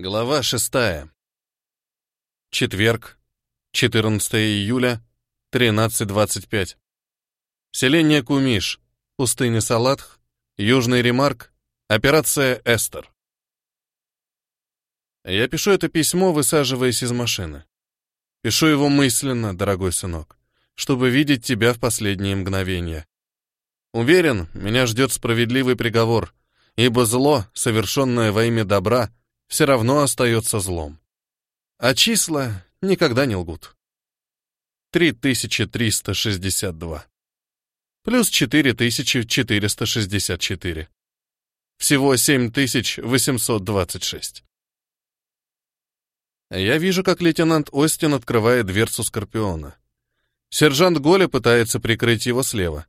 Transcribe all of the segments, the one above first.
Глава 6. Четверг, 14 июля, 13.25. Селение Кумиш, пустыня Салатх, Южный Ремарк, операция Эстер. Я пишу это письмо, высаживаясь из машины. Пишу его мысленно, дорогой сынок, чтобы видеть тебя в последние мгновения. Уверен, меня ждет справедливый приговор, ибо зло, совершенное во имя добра — все равно остается злом. А числа никогда не лгут. 3362 плюс 4464. Всего 7826. Я вижу, как лейтенант Остин открывает дверцу Скорпиона. Сержант Голя пытается прикрыть его слева.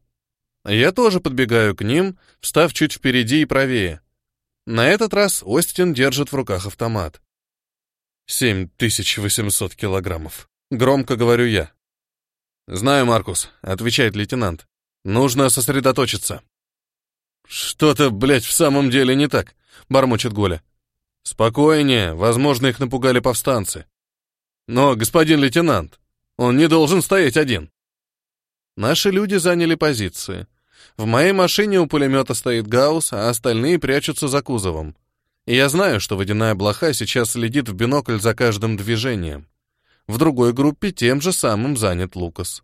Я тоже подбегаю к ним, встав чуть впереди и правее — на этот раз Остин держит в руках автомат. 7800 килограммов. Громко говорю я. «Знаю, Маркус», — отвечает лейтенант. «Нужно сосредоточиться». «Что-то, блядь, в самом деле не так», — бормочет Голя. «Спокойнее, возможно, их напугали повстанцы». «Но, господин лейтенант, он не должен стоять один». Наши люди заняли позиции. В моей машине у пулемета стоит Гаус, а остальные прячутся за кузовом. И я знаю, что водяная блоха сейчас следит в бинокль за каждым движением. В другой группе тем же самым занят Лукас.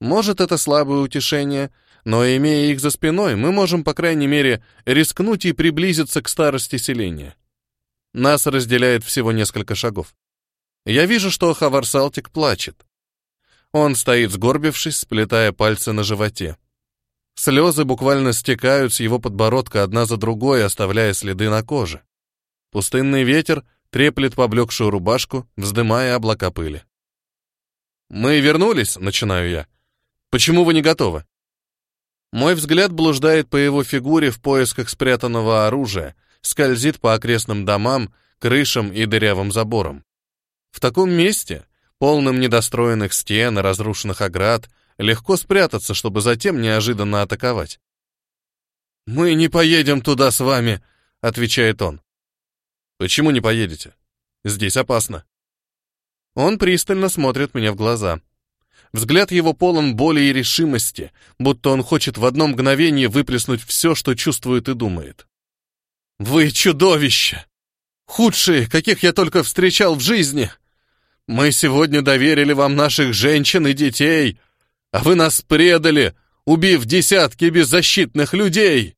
Может, это слабое утешение, но, имея их за спиной, мы можем, по крайней мере, рискнуть и приблизиться к старости селения. Нас разделяет всего несколько шагов. Я вижу, что Хаварсалтик плачет. Он стоит сгорбившись, сплетая пальцы на животе. Слезы буквально стекают с его подбородка одна за другой, оставляя следы на коже. Пустынный ветер треплет поблекшую рубашку, вздымая облака пыли. «Мы вернулись», — начинаю я. «Почему вы не готовы?» Мой взгляд блуждает по его фигуре в поисках спрятанного оружия, скользит по окрестным домам, крышам и дырявым заборам. В таком месте, полном недостроенных стен и разрушенных оград, Легко спрятаться, чтобы затем неожиданно атаковать. «Мы не поедем туда с вами», — отвечает он. «Почему не поедете? Здесь опасно». Он пристально смотрит мне в глаза. Взгляд его полон боли и решимости, будто он хочет в одно мгновение выплеснуть все, что чувствует и думает. «Вы чудовище! Худшие, каких я только встречал в жизни! Мы сегодня доверили вам наших женщин и детей, а вы нас предали, убив десятки беззащитных людей!»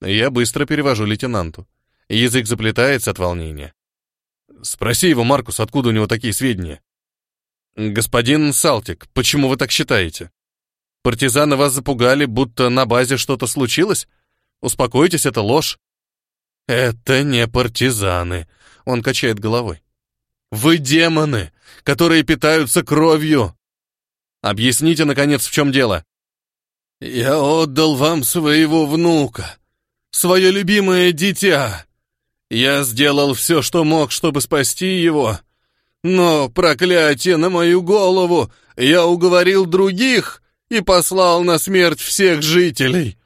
Я быстро перевожу лейтенанту. Язык заплетается от волнения. «Спроси его, Маркус, откуда у него такие сведения?» «Господин Салтик, почему вы так считаете? Партизаны вас запугали, будто на базе что-то случилось? Успокойтесь, это ложь». «Это не партизаны», — он качает головой. «Вы демоны, которые питаются кровью, Объясните, наконец, в чем дело!» «Я отдал вам своего внука, свое любимое дитя. Я сделал все, что мог, чтобы спасти его. Но, проклятие на мою голову, я уговорил других и послал на смерть всех жителей.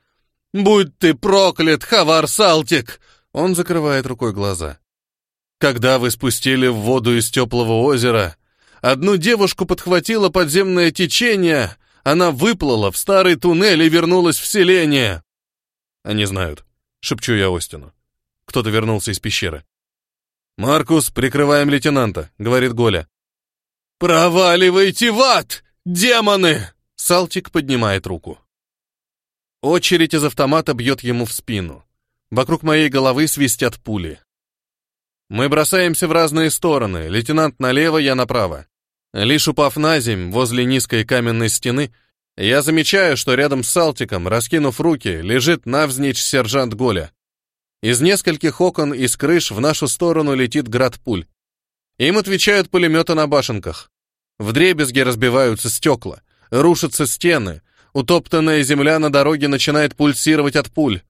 Будь ты проклят, Хавар Салтик!» Он закрывает рукой глаза. «Когда вы спустили в воду из теплого озера, Одну девушку подхватило подземное течение, она выплыла в старый туннель и вернулась в селение. Они знают, шепчу я Остину. Кто-то вернулся из пещеры. Маркус, прикрываем лейтенанта, говорит Голя. Проваливайте в ад, демоны! Салтик поднимает руку. Очередь из автомата бьет ему в спину. Вокруг моей головы свистят пули. Мы бросаемся в разные стороны. Лейтенант налево, я направо. Лишь упав на земь возле низкой каменной стены, я замечаю, что рядом с Салтиком, раскинув руки, лежит навзничь сержант Голя. Из нескольких окон и с крыш в нашу сторону летит град пуль. Им отвечают пулеметы на башенках. В дребезге разбиваются стекла, рушатся стены, утоптанная земля на дороге начинает пульсировать от пуль.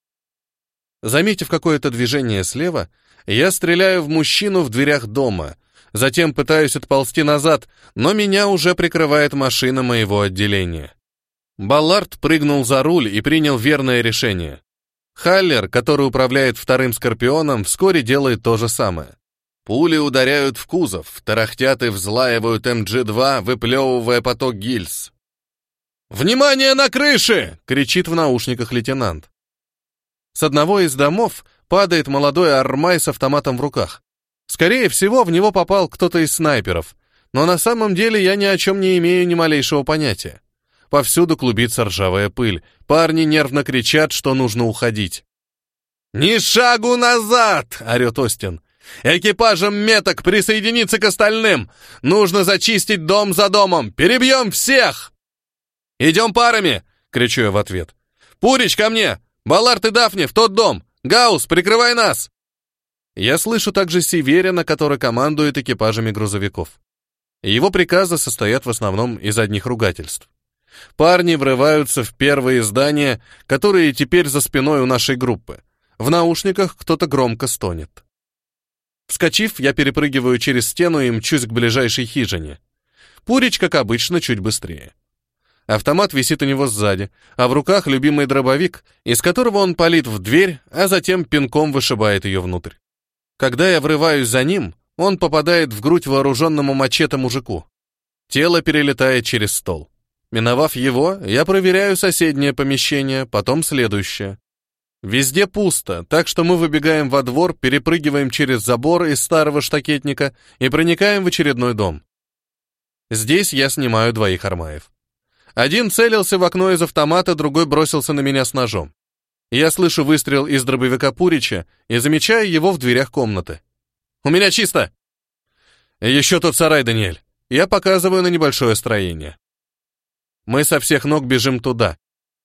Заметив какое-то движение слева, я стреляю в мужчину в дверях дома — Затем пытаюсь отползти назад, но меня уже прикрывает машина моего отделения. Баллард прыгнул за руль и принял верное решение. Халлер, который управляет вторым «Скорпионом», вскоре делает то же самое. Пули ударяют в кузов, тарахтят и взлаивают МГ-2, выплевывая поток гильз. «Внимание на крыше!» — кричит в наушниках лейтенант. С одного из домов падает молодой армай с автоматом в руках. Скорее всего, в него попал кто-то из снайперов, но на самом деле я ни о чем не имею ни малейшего понятия. Повсюду клубится ржавая пыль. Парни нервно кричат, что нужно уходить. «Ни шагу назад!» — орет Остин. «Экипажем меток присоединиться к остальным! Нужно зачистить дом за домом! Перебьем всех!» «Идем парами!» — кричу я в ответ. «Пурич, ко мне! Балард и Дафни, в тот дом! Гаус, прикрывай нас!» Я слышу также Северина, который командует экипажами грузовиков. Его приказы состоят в основном из одних ругательств. Парни врываются в первые здания, которые теперь за спиной у нашей группы. В наушниках кто-то громко стонет. Вскочив, я перепрыгиваю через стену и мчусь к ближайшей хижине. Пурич, как обычно, чуть быстрее. Автомат висит у него сзади, а в руках любимый дробовик, из которого он палит в дверь, а затем пинком вышибает ее внутрь. Когда я врываюсь за ним, он попадает в грудь вооруженному мачете мужику. Тело перелетает через стол. Миновав его, я проверяю соседнее помещение, потом следующее. Везде пусто, так что мы выбегаем во двор, перепрыгиваем через забор из старого штакетника и проникаем в очередной дом. Здесь я снимаю двоих армаев. Один целился в окно из автомата, другой бросился на меня с ножом. Я слышу выстрел из дробовика Пурича и замечаю его в дверях комнаты. «У меня чисто!» «Еще тот сарай, Даниэль!» Я показываю на небольшое строение. Мы со всех ног бежим туда.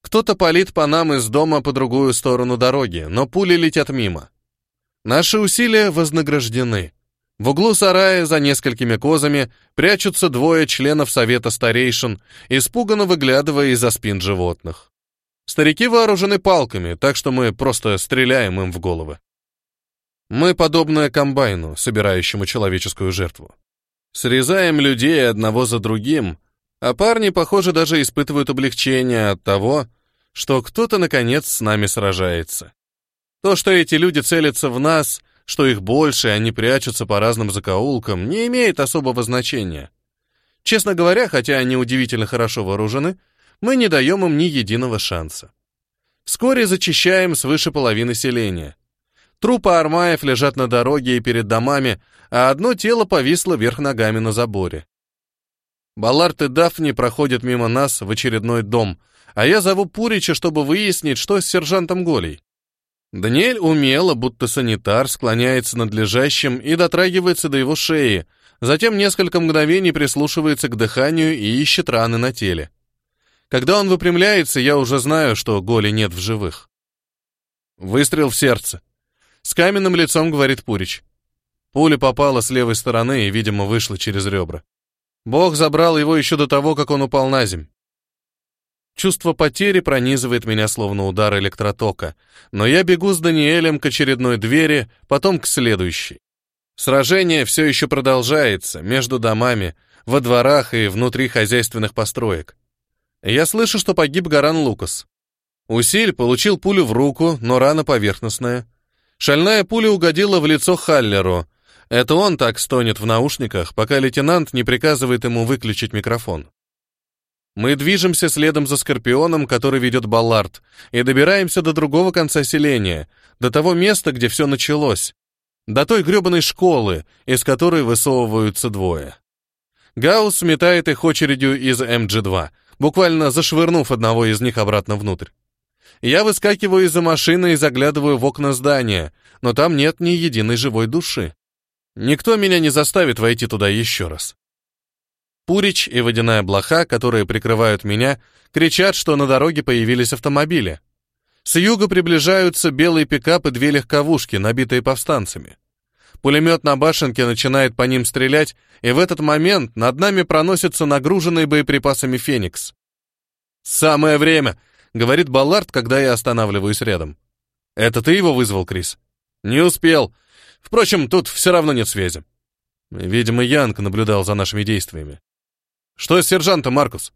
Кто-то палит по нам из дома по другую сторону дороги, но пули летят мимо. Наши усилия вознаграждены. В углу сарая за несколькими козами прячутся двое членов совета старейшин, испуганно выглядывая из-за спин животных. Старики вооружены палками, так что мы просто стреляем им в головы. Мы подобны комбайну, собирающему человеческую жертву. Срезаем людей одного за другим, а парни, похоже, даже испытывают облегчение от того, что кто-то, наконец, с нами сражается. То, что эти люди целятся в нас, что их больше, и они прячутся по разным закоулкам, не имеет особого значения. Честно говоря, хотя они удивительно хорошо вооружены, мы не даем им ни единого шанса. Вскоре зачищаем свыше половины селения. Трупы армаев лежат на дороге и перед домами, а одно тело повисло вверх ногами на заборе. Баллард и Дафни проходят мимо нас в очередной дом, а я зову Пурича, чтобы выяснить, что с сержантом Голей. Даниэль умело, будто санитар, склоняется над лежащим и дотрагивается до его шеи, затем несколько мгновений прислушивается к дыханию и ищет раны на теле. Когда он выпрямляется, я уже знаю, что Голи нет в живых. Выстрел в сердце. С каменным лицом говорит Пурич. Пуля попала с левой стороны и, видимо, вышла через ребра. Бог забрал его еще до того, как он упал на земь. Чувство потери пронизывает меня словно удар электротока, но я бегу с Даниэлем к очередной двери, потом к следующей. Сражение все еще продолжается между домами, во дворах и внутри хозяйственных построек. Я слышу, что погиб Гаран Лукас. Усиль получил пулю в руку, но рана поверхностная. Шальная пуля угодила в лицо Халлеру. Это он так стонет в наушниках, пока лейтенант не приказывает ему выключить микрофон. Мы движемся следом за Скорпионом, который ведет Баллард, и добираемся до другого конца селения, до того места, где все началось, до той гребаной школы, из которой высовываются двое. Гаус метает их очередью из эм МГ-2— буквально зашвырнув одного из них обратно внутрь. Я выскакиваю из-за машины и заглядываю в окна здания, но там нет ни единой живой души. Никто меня не заставит войти туда еще раз. Пурич и водяная блоха, которые прикрывают меня, кричат, что на дороге появились автомобили. С юга приближаются белые пикапы, две легковушки, набитые повстанцами. Пулемет на башенке начинает по ним стрелять, и в этот момент над нами проносится нагруженный боеприпасами «Феникс». «Самое время», — говорит Баллард, когда я останавливаюсь рядом. «Это ты его вызвал, Крис?» «Не успел. Впрочем, тут все равно нет связи». Видимо, Янг наблюдал за нашими действиями. «Что с сержантом, Маркус?»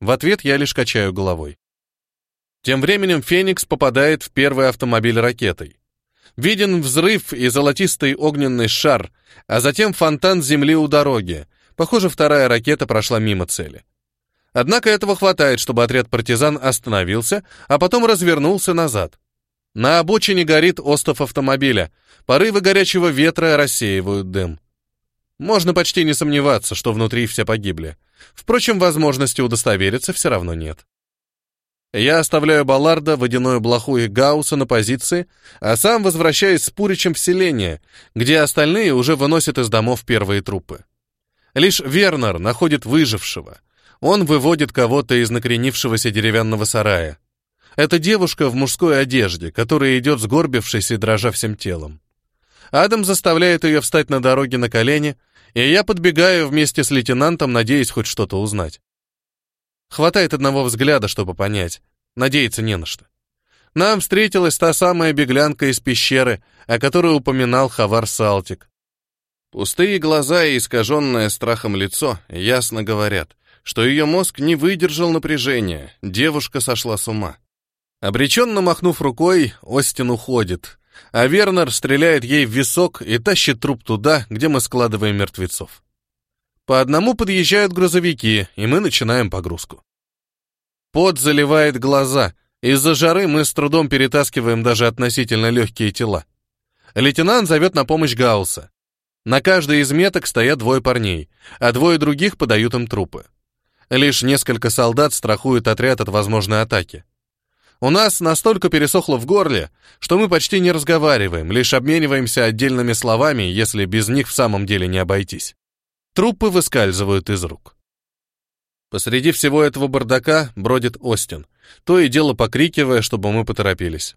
В ответ я лишь качаю головой. Тем временем «Феникс» попадает в первый автомобиль ракетой. Виден взрыв и золотистый огненный шар, а затем фонтан земли у дороги. Похоже, вторая ракета прошла мимо цели. Однако этого хватает, чтобы отряд партизан остановился, а потом развернулся назад. На обочине горит остов автомобиля. Порывы горячего ветра рассеивают дым. Можно почти не сомневаться, что внутри все погибли. Впрочем, возможности удостовериться все равно нет. Я оставляю Балларда, водяную блоху и Гаусса на позиции, а сам возвращаюсь с Пуричем в селение, где остальные уже выносят из домов первые трупы. Лишь Вернер находит выжившего. Он выводит кого-то из накренившегося деревянного сарая. Это девушка в мужской одежде, которая идет сгорбившись и дрожа всем телом. Адам заставляет ее встать на дороге на колени, и я подбегаю вместе с лейтенантом, надеясь хоть что-то узнать. Хватает одного взгляда, чтобы понять. Надеяться не на что. Нам встретилась та самая беглянка из пещеры, о которой упоминал Хавар Салтик. Пустые глаза и искаженное страхом лицо ясно говорят, что ее мозг не выдержал напряжения, девушка сошла с ума. Обреченно махнув рукой, Остин уходит, а Вернер стреляет ей в висок и тащит труп туда, где мы складываем мертвецов. По одному подъезжают грузовики, и мы начинаем погрузку. Пот заливает глаза. Из-за жары мы с трудом перетаскиваем даже относительно легкие тела. Лейтенант зовет на помощь Гаусса. На каждой из меток стоят двое парней, а двое других подают им трупы. Лишь несколько солдат страхуют отряд от возможной атаки. У нас настолько пересохло в горле, что мы почти не разговариваем, лишь обмениваемся отдельными словами, если без них в самом деле не обойтись. Трупы выскальзывают из рук. Посреди всего этого бардака бродит Остин, то и дело покрикивая, чтобы мы поторопились.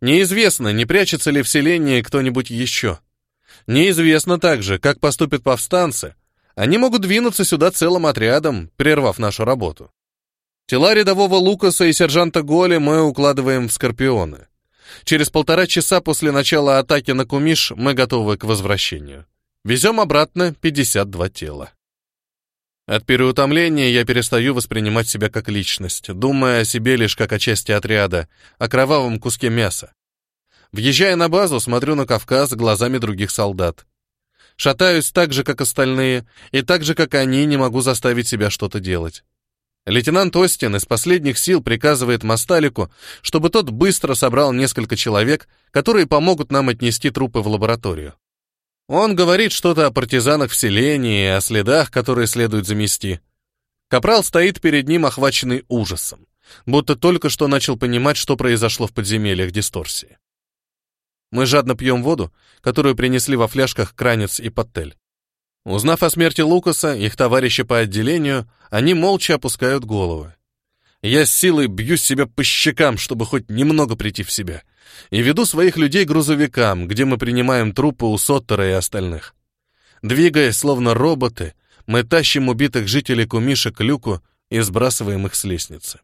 Неизвестно, не прячется ли в селении кто-нибудь еще. Неизвестно также, как поступят повстанцы. Они могут двинуться сюда целым отрядом, прервав нашу работу. Тела рядового Лукаса и сержанта Голи мы укладываем в скорпионы. Через полтора часа после начала атаки на Кумиш мы готовы к возвращению. Везем обратно 52 тела. От переутомления я перестаю воспринимать себя как личность, думая о себе лишь как о части отряда, о кровавом куске мяса. Въезжая на базу, смотрю на Кавказ глазами других солдат. Шатаюсь так же, как остальные, и так же, как они, не могу заставить себя что-то делать. Лейтенант Остин из последних сил приказывает Масталику, чтобы тот быстро собрал несколько человек, которые помогут нам отнести трупы в лабораторию. Он говорит что-то о партизанах в селении о следах, которые следует замести. Капрал стоит перед ним, охваченный ужасом, будто только что начал понимать, что произошло в подземельях дисторсии. Мы жадно пьем воду, которую принесли во фляжках Кранец и Паттель. Узнав о смерти Лукаса, их товарищи по отделению, они молча опускают головы. Я с силой бью себя по щекам, чтобы хоть немного прийти в себя и веду своих людей грузовикам, где мы принимаем трупы у Соттера и остальных. Двигаясь, словно роботы, мы тащим убитых жителей Кумиша к люку и сбрасываем их с лестницы.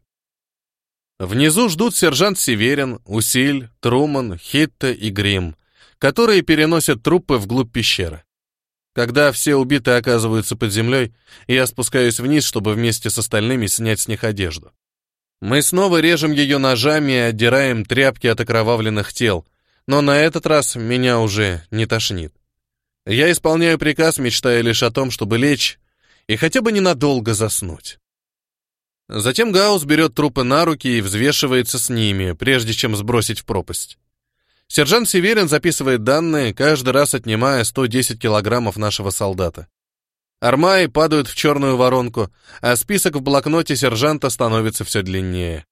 Внизу ждут сержант Северин, Усиль, Труман, Хитта и Грим, которые переносят трупы вглубь пещеры. Когда все убитые оказываются под землей, я спускаюсь вниз, чтобы вместе с остальными снять с них одежду. Мы снова режем ее ножами и отдираем тряпки от окровавленных тел, но на этот раз меня уже не тошнит. Я исполняю приказ, мечтая лишь о том, чтобы лечь и хотя бы ненадолго заснуть. Затем Гаус берет трупы на руки и взвешивается с ними, прежде чем сбросить в пропасть. Сержант Северин записывает данные, каждый раз отнимая 110 килограммов нашего солдата. Армаи падают в черную воронку, а список в блокноте сержанта становится все длиннее.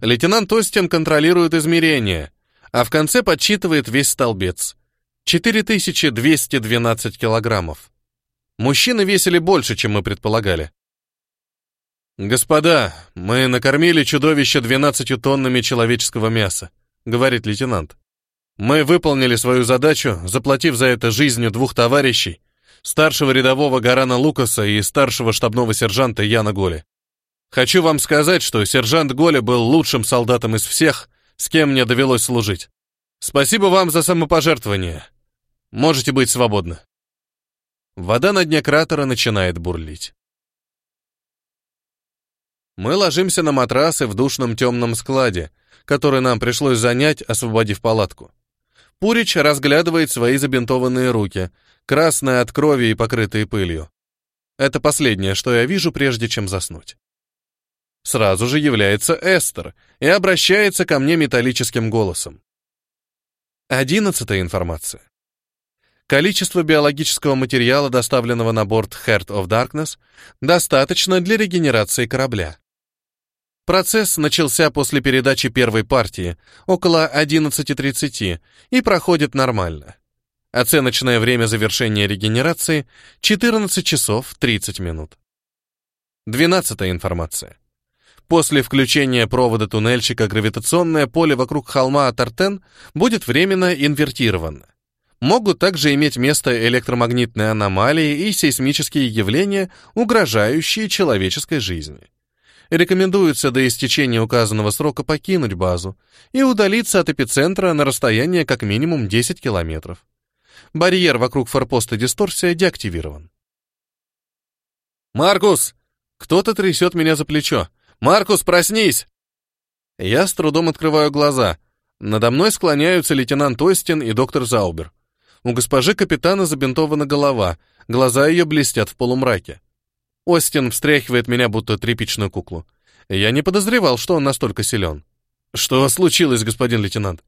Лейтенант Остин контролирует измерения, а в конце подсчитывает весь столбец. 4212 килограммов. Мужчины весили больше, чем мы предполагали. «Господа, мы накормили чудовище 12 тоннами человеческого мяса», — говорит лейтенант. «Мы выполнили свою задачу, заплатив за это жизнью двух товарищей, старшего рядового Гарана Лукаса и старшего штабного сержанта Яна Голи. Хочу вам сказать, что сержант Голи был лучшим солдатом из всех, с кем мне довелось служить. Спасибо вам за самопожертвование. Можете быть свободны. Вода на дне кратера начинает бурлить. Мы ложимся на матрасы в душном темном складе, который нам пришлось занять, освободив палатку. Пурич разглядывает свои забинтованные руки, красная от крови и покрытые пылью. Это последнее, что я вижу, прежде чем заснуть. Сразу же является Эстер и обращается ко мне металлическим голосом. Одиннадцатая информация. Количество биологического материала, доставленного на борт Heart of Darkness, достаточно для регенерации корабля. Процесс начался после передачи первой партии, около 11.30, и проходит нормально. Оценочное время завершения регенерации — 14 часов 30 минут. 12 информация. После включения провода туннельщика гравитационное поле вокруг холма Атартен будет временно инвертировано. Могут также иметь место электромагнитные аномалии и сейсмические явления, угрожающие человеческой жизни. Рекомендуется до истечения указанного срока покинуть базу и удалиться от эпицентра на расстояние как минимум 10 километров. Барьер вокруг форпоста дисторсия деактивирован. «Маркус!» Кто-то трясет меня за плечо. «Маркус, проснись!» Я с трудом открываю глаза. Надо мной склоняются лейтенант Остин и доктор Заубер. У госпожи капитана забинтована голова, глаза ее блестят в полумраке. Остин встряхивает меня, будто тряпичную куклу. Я не подозревал, что он настолько силен. «Что случилось, господин лейтенант?»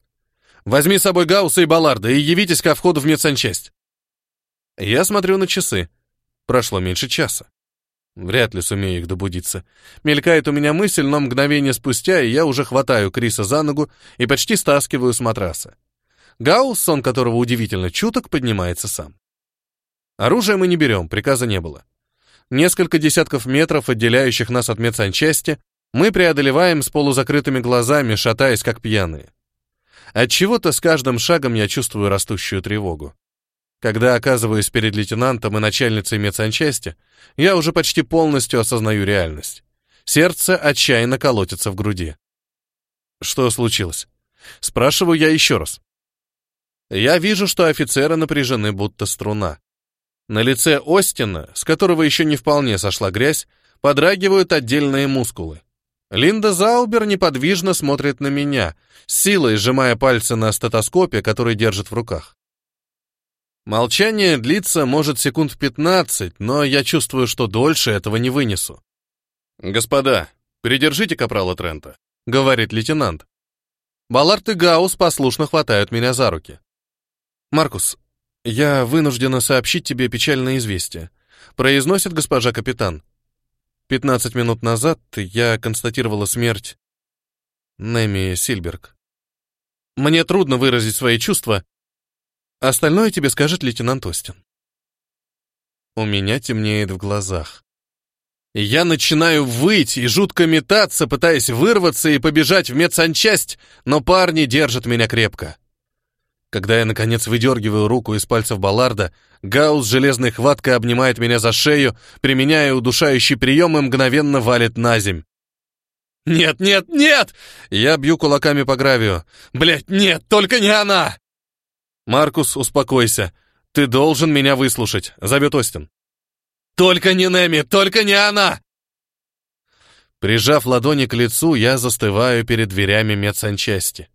Возьми с собой Гаусса и Балларда и явитесь ко входу в медсанчасть. Я смотрю на часы. Прошло меньше часа. Вряд ли сумею их добудиться. Мелькает у меня мысль, но мгновение спустя и я уже хватаю Криса за ногу и почти стаскиваю с матраса. Гаусс, сон которого удивительно чуток, поднимается сам. Оружие мы не берем, приказа не было. Несколько десятков метров, отделяющих нас от медсанчасти, мы преодолеваем с полузакрытыми глазами, шатаясь как пьяные. Отчего-то с каждым шагом я чувствую растущую тревогу. Когда оказываюсь перед лейтенантом и начальницей медсанчасти, я уже почти полностью осознаю реальность. Сердце отчаянно колотится в груди. Что случилось? Спрашиваю я еще раз. Я вижу, что офицеры напряжены, будто струна. На лице Остина, с которого еще не вполне сошла грязь, подрагивают отдельные мускулы. Линда Заубер неподвижно смотрит на меня, силой сжимая пальцы на стетоскопе, который держит в руках. Молчание длится, может, секунд 15, но я чувствую, что дольше этого не вынесу. «Господа, передержите капрала Трента», — говорит лейтенант. Баллард и Гаус послушно хватают меня за руки. «Маркус, я вынуждена сообщить тебе печальное известие», — произносит госпожа капитан. 15 минут назад я констатировала смерть Нэми Сильберг. Мне трудно выразить свои чувства. Остальное тебе скажет лейтенант Остин. У меня темнеет в глазах. Я начинаю выть и жутко метаться, пытаясь вырваться и побежать в медсанчасть, но парни держат меня крепко. Когда я, наконец, выдергиваю руку из пальцев Балларда, Гаус железной хваткой обнимает меня за шею, применяя удушающий прием и мгновенно валит на земь. «Нет, нет, нет!» Я бью кулаками по гравию. «Блядь, нет, только не она!» «Маркус, успокойся. Ты должен меня выслушать», — зовет Остин. «Только не Неми, только не она!» Прижав ладони к лицу, я застываю перед дверями медсанчасти.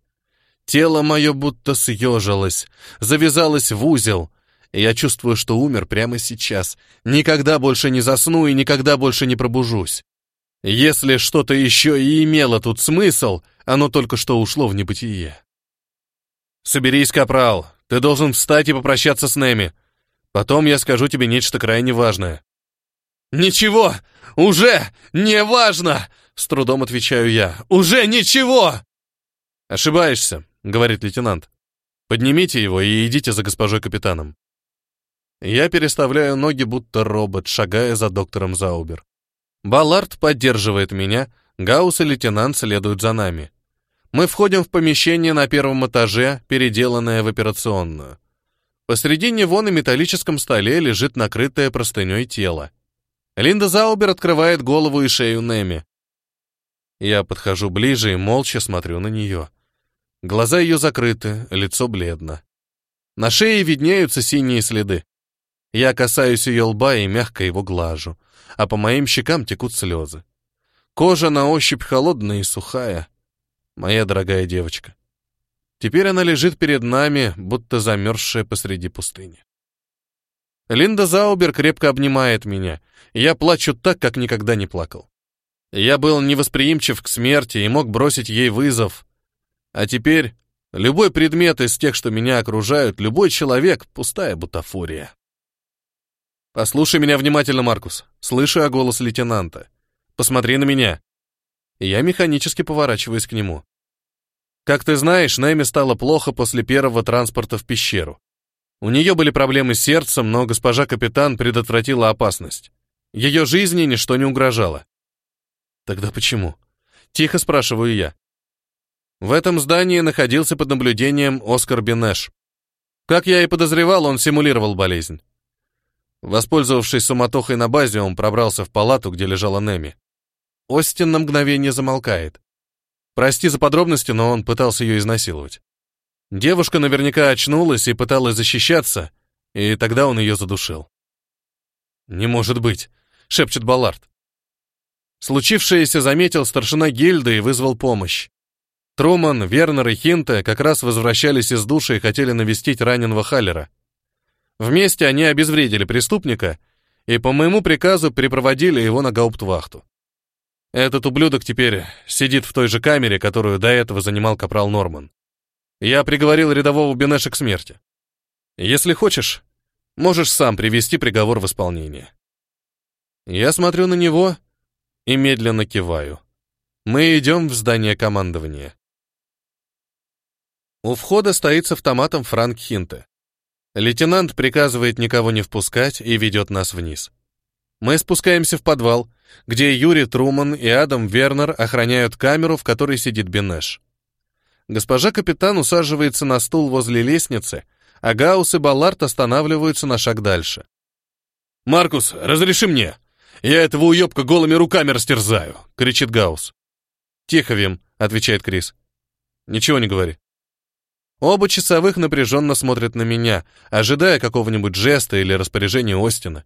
Тело мое будто съежилось, завязалось в узел. Я чувствую, что умер прямо сейчас. Никогда больше не засну и никогда больше не пробужусь. Если что-то еще и имело тут смысл, оно только что ушло в небытие. «Соберись, капрал. Ты должен встать и попрощаться с нами. Потом я скажу тебе нечто крайне важное». «Ничего! Уже не важно!» С трудом отвечаю я. «Уже ничего!» «Ошибаешься. — говорит лейтенант. «Поднимите его и идите за госпожой капитаном». Я переставляю ноги, будто робот, шагая за доктором Заубер. Баллард поддерживает меня, Гаус и лейтенант следуют за нами. Мы входим в помещение на первом этаже, переделанное в операционную. Посреди него на металлическом столе лежит накрытое простыней тело. Линда Заубер открывает голову и шею Неми. Я подхожу ближе и молча смотрю на нее. Глаза ее закрыты, лицо бледно. На шее виднеются синие следы. Я касаюсь ее лба и мягко его глажу, а по моим щекам текут слезы. Кожа на ощупь холодная и сухая. Моя дорогая девочка. Теперь она лежит перед нами, будто замерзшая посреди пустыни. Линда Заубер крепко обнимает меня. Я плачу так, как никогда не плакал. Я был невосприимчив к смерти и мог бросить ей вызов, а теперь любой предмет из тех, что меня окружают, любой человек — пустая бутафория. Послушай меня внимательно, Маркус. Слышу я голос лейтенанта. Посмотри на меня. Я механически поворачиваюсь к нему. Как ты знаешь, Нэми стало плохо после первого транспорта в пещеру. У нее были проблемы с сердцем, но госпожа капитан предотвратила опасность. Ее жизни ничто не угрожало. Тогда почему? Тихо спрашиваю я. В этом здании находился под наблюдением Оскар Бенеш. Как я и подозревал, он симулировал болезнь. Воспользовавшись суматохой на базе, он пробрался в палату, где лежала Неми. Остин на мгновение замолкает. Прости за подробности, но он пытался ее изнасиловать. Девушка наверняка очнулась и пыталась защищаться, и тогда он ее задушил. «Не может быть», — шепчет Баллард. Случившееся заметил старшина гильды и вызвал помощь. Труман, Вернер и Хинте как раз возвращались из души и хотели навестить раненого Халлера. Вместе они обезвредили преступника и по моему приказу припроводили его на гауптвахту. Этот ублюдок теперь сидит в той же камере, которую до этого занимал капрал Норман. Я приговорил рядового Бенеша к смерти. Если хочешь, можешь сам привести приговор в исполнение. Я смотрю на него и медленно киваю. Мы идем в здание командования. У входа стоит с автоматом Франк Хинте. Лейтенант приказывает никого не впускать и ведет нас вниз. Мы спускаемся в подвал, где Юрий Труман и Адам Вернер охраняют камеру, в которой сидит Бенеш. Госпожа капитан усаживается на стул возле лестницы, а Гаус и Баллард останавливаются на шаг дальше. «Маркус, разреши мне! Я этого уебка голыми руками растерзаю!» — кричит Гаус. «Тихо, Вим!» — отвечает Крис. «Ничего не говори». Оба часовых напряженно смотрят на меня, ожидая какого-нибудь жеста или распоряжения Остина.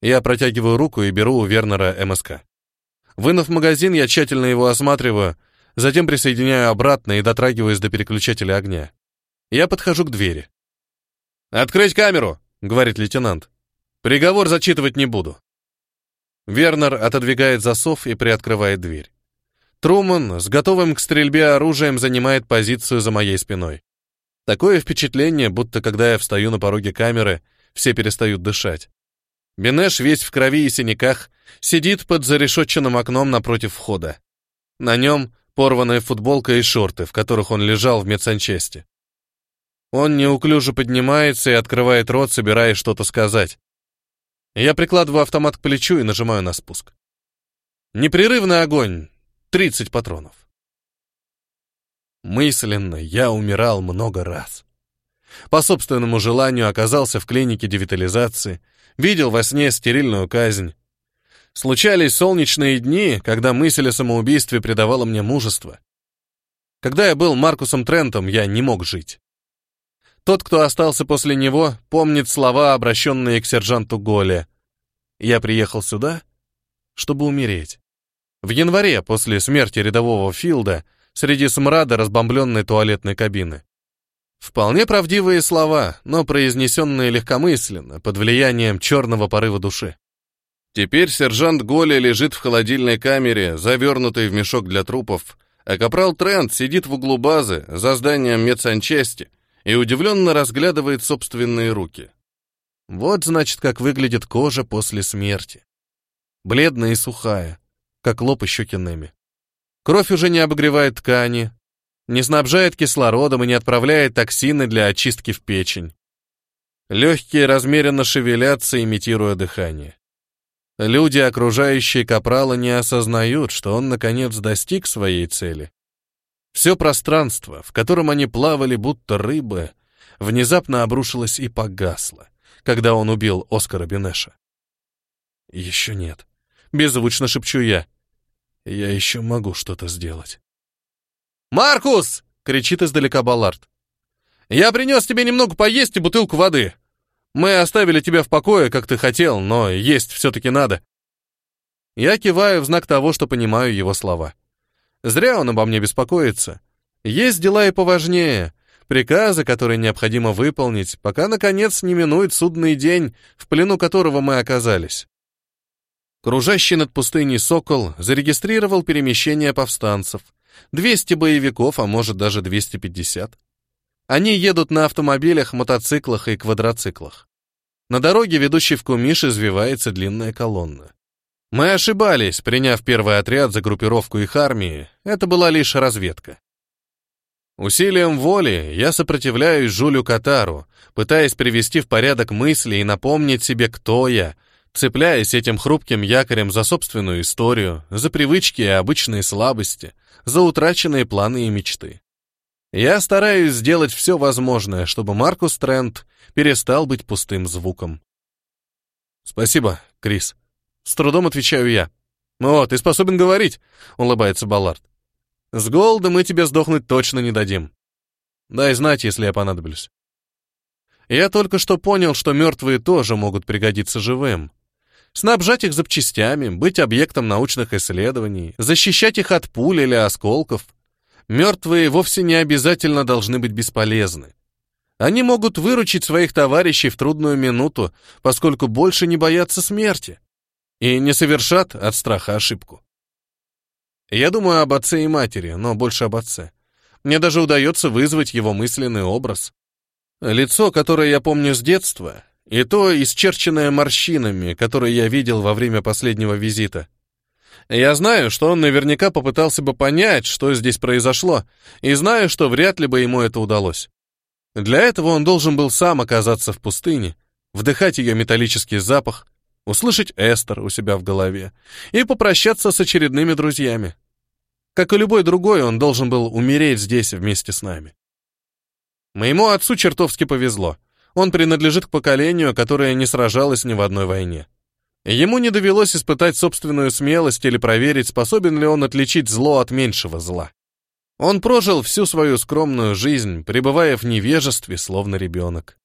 Я протягиваю руку и беру у Вернера МСК. Вынув магазин, я тщательно его осматриваю, затем присоединяю обратно и дотрагиваюсь до переключателя огня. Я подхожу к двери. «Открыть камеру!» — говорит лейтенант. «Приговор зачитывать не буду». Вернер отодвигает засов и приоткрывает дверь. Труман с готовым к стрельбе оружием занимает позицию за моей спиной. Такое впечатление, будто когда я встаю на пороге камеры, все перестают дышать. Бенеш весь в крови и синяках, сидит под зарешетченным окном напротив входа. На нем порванная футболка и шорты, в которых он лежал в медсанчасти. Он неуклюже поднимается и открывает рот, собираясь что-то сказать. Я прикладываю автомат к плечу и нажимаю на спуск. Непрерывный огонь. 30 патронов. Мысленно я умирал много раз. По собственному желанию оказался в клинике девитализации, видел во сне стерильную казнь. Случались солнечные дни, когда мысль о самоубийстве придавала мне мужество. Когда я был Маркусом Трентом, я не мог жить. Тот, кто остался после него, помнит слова, обращенные к сержанту Голе. «Я приехал сюда, чтобы умереть». В январе, после смерти рядового Филда, среди смрада разбомбленной туалетной кабины. Вполне правдивые слова, но произнесенные легкомысленно, под влиянием черного порыва души. Теперь сержант Голи лежит в холодильной камере, завернутый в мешок для трупов, а капрал Трент сидит в углу базы за зданием медсанчасти и удивленно разглядывает собственные руки. Вот, значит, как выглядит кожа после смерти. Бледная и сухая, как лоб и щеки Неми. Кровь уже не обогревает ткани, не снабжает кислородом и не отправляет токсины для очистки в печень. Легкие размеренно шевелятся, имитируя дыхание. Люди, окружающие Капрала, не осознают, что он, наконец, достиг своей цели. Все пространство, в котором они плавали, будто рыбы, внезапно обрушилось и погасло, когда он убил Оскара Бенеша. «Еще нет», — беззвучно шепчу я. Я еще могу что-то сделать. «Маркус!» — кричит издалека Баллард. «Я принес тебе немного поесть и бутылку воды. Мы оставили тебя в покое, как ты хотел, но есть все-таки надо». Я киваю в знак того, что понимаю его слова. Зря он обо мне беспокоится. Есть дела и поважнее, приказы, которые необходимо выполнить, пока, наконец, не минует судный день, в плену которого мы оказались. Кружащий над пустыней «Сокол» зарегистрировал перемещение повстанцев. 200 боевиков, а может даже 250. Они едут на автомобилях, мотоциклах и квадроциклах. На дороге, ведущей в Кумиш, извивается длинная колонна. Мы ошибались, приняв первый отряд за группировку их армии. Это была лишь разведка. Усилием воли я сопротивляюсь Жулю Катару, пытаясь привести в порядок мысли и напомнить себе, кто я — цепляясь этим хрупким якорем за собственную историю, за привычки и обычные слабости, за утраченные планы и мечты. Я стараюсь сделать все возможное, чтобы Маркус Трент перестал быть пустым звуком. «Спасибо, Крис. С трудом отвечаю я». «О, ты способен говорить», — улыбается Баллард. «С голода мы тебе сдохнуть точно не дадим. Дай знать, если я понадоблюсь». Я только что понял, что мертвые тоже могут пригодиться живым снабжать их запчастями, быть объектом научных исследований, защищать их от пуль или осколков. Мертвые вовсе не обязательно должны быть бесполезны. Они могут выручить своих товарищей в трудную минуту, поскольку больше не боятся смерти и не совершат от страха ошибку. Я думаю об отце и матери, но больше об отце. Мне даже удается вызвать его мысленный образ. Лицо, которое я помню с детства, и то исчерченное морщинами, которое я видел во время последнего визита. Я знаю, что он наверняка попытался бы понять, что здесь произошло, и знаю, что вряд ли бы ему это удалось. Для этого он должен был сам оказаться в пустыне, вдыхать ее металлический запах, услышать Эстер у себя в голове и попрощаться с очередными друзьями. Как и любой другой, он должен был умереть здесь вместе с нами. Моему отцу чертовски повезло — он принадлежит к поколению, которое не сражалось ни в одной войне. Ему не довелось испытать собственную смелость или проверить, способен ли он отличить зло от меньшего зла. Он прожил всю свою скромную жизнь, пребывая в невежестве, словно ребенок.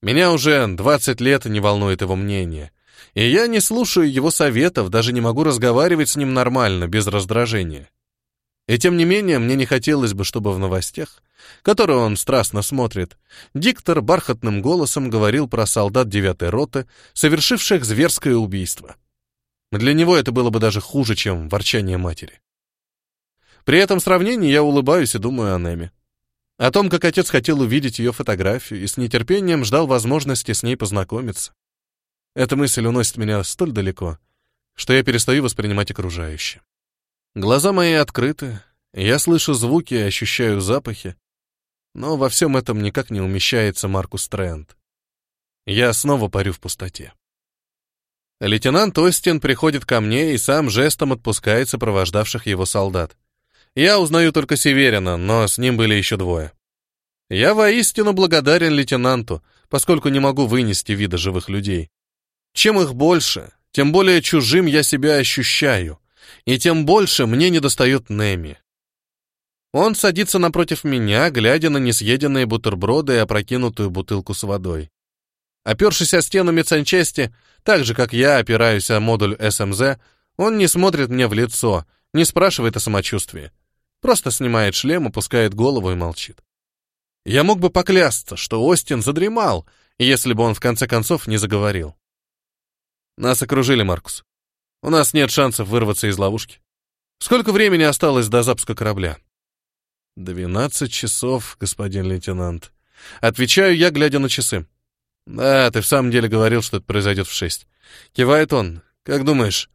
Меня уже 20 лет не волнует его мнение, и я не слушаю его советов, даже не могу разговаривать с ним нормально, без раздражения. И тем не менее, мне не хотелось бы, чтобы в новостях которого он страстно смотрит, диктор бархатным голосом говорил про солдат девятой роты, совершивших зверское убийство. Для него это было бы даже хуже, чем ворчание матери. При этом сравнении я улыбаюсь и думаю о Неме. О том, как отец хотел увидеть ее фотографию и с нетерпением ждал возможности с ней познакомиться. Эта мысль уносит меня столь далеко, что я перестаю воспринимать окружающее. Глаза мои открыты, я слышу звуки и ощущаю запахи, но во всем этом никак не умещается Маркус Трент. Я снова парю в пустоте. Лейтенант Остин приходит ко мне и сам жестом отпускает сопровождавших его солдат. Я узнаю только Северина, но с ним были еще двое. Я воистину благодарен лейтенанту, поскольку не могу вынести вида живых людей. Чем их больше, тем более чужим я себя ощущаю, и тем больше мне недостает Неми. Он садится напротив меня, глядя на несъеденные бутерброды и опрокинутую бутылку с водой. Опершись о стену медсанчасти, так же, как я опираюсь о модуль СМЗ, эм он не смотрит мне в лицо, не спрашивает о самочувствии. Просто снимает шлем, опускает голову и молчит. Я мог бы поклясться, что Остин задремал, если бы он в конце концов не заговорил. Нас окружили, Маркус. У нас нет шансов вырваться из ловушки. Сколько времени осталось до запуска корабля? «Двенадцать часов, господин лейтенант». Отвечаю я, глядя на часы. «Да, ты в самом деле говорил, что это произойдет в шесть». Кивает он. «Как думаешь,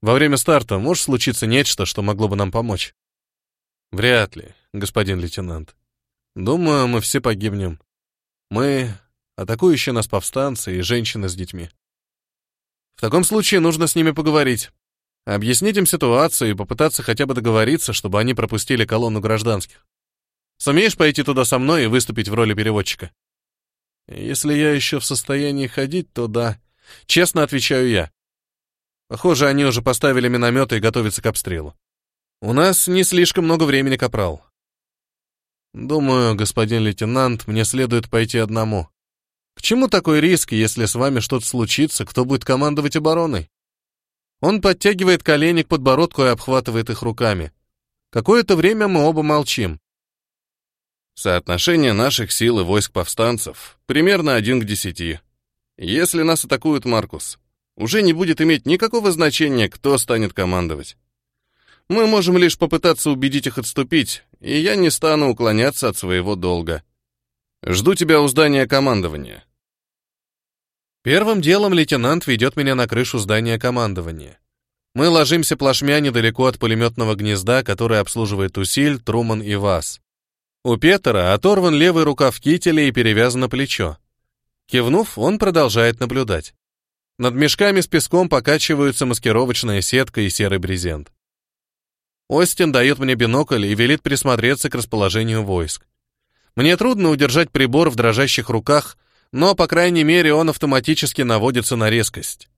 во время старта может случиться нечто, что могло бы нам помочь?» «Вряд ли, господин лейтенант. Думаю, мы все погибнем. Мы, атакующие нас повстанцы и женщины с детьми. В таком случае нужно с ними поговорить. Объяснить им ситуацию и попытаться хотя бы договориться, чтобы они пропустили колонну гражданских. Сумеешь пойти туда со мной и выступить в роли переводчика? Если я еще в состоянии ходить, то да. Честно отвечаю я. Похоже, они уже поставили минометы и готовятся к обстрелу. У нас не слишком много времени, капрал. Думаю, господин лейтенант, мне следует пойти одному. К чему такой риск, если с вами что-то случится, кто будет командовать обороной? Он подтягивает колени к подбородку и обхватывает их руками. Какое-то время мы оба молчим. Соотношение наших сил и войск повстанцев примерно один к десяти. Если нас атакуют Маркус, уже не будет иметь никакого значения, кто станет командовать. Мы можем лишь попытаться убедить их отступить, и я не стану уклоняться от своего долга. Жду тебя у здания командования. Первым делом лейтенант ведет меня на крышу здания командования. Мы ложимся плашмя недалеко от пулеметного гнезда, которое обслуживает Усиль, Труман и Вас. У Петера оторван левый рукав кителя и перевязано плечо. Кивнув, он продолжает наблюдать. Над мешками с песком покачиваются маскировочная сетка и серый брезент. Остин дает мне бинокль и велит присмотреться к расположению войск. Мне трудно удержать прибор в дрожащих руках — но, по крайней мере, он автоматически наводится на резкость.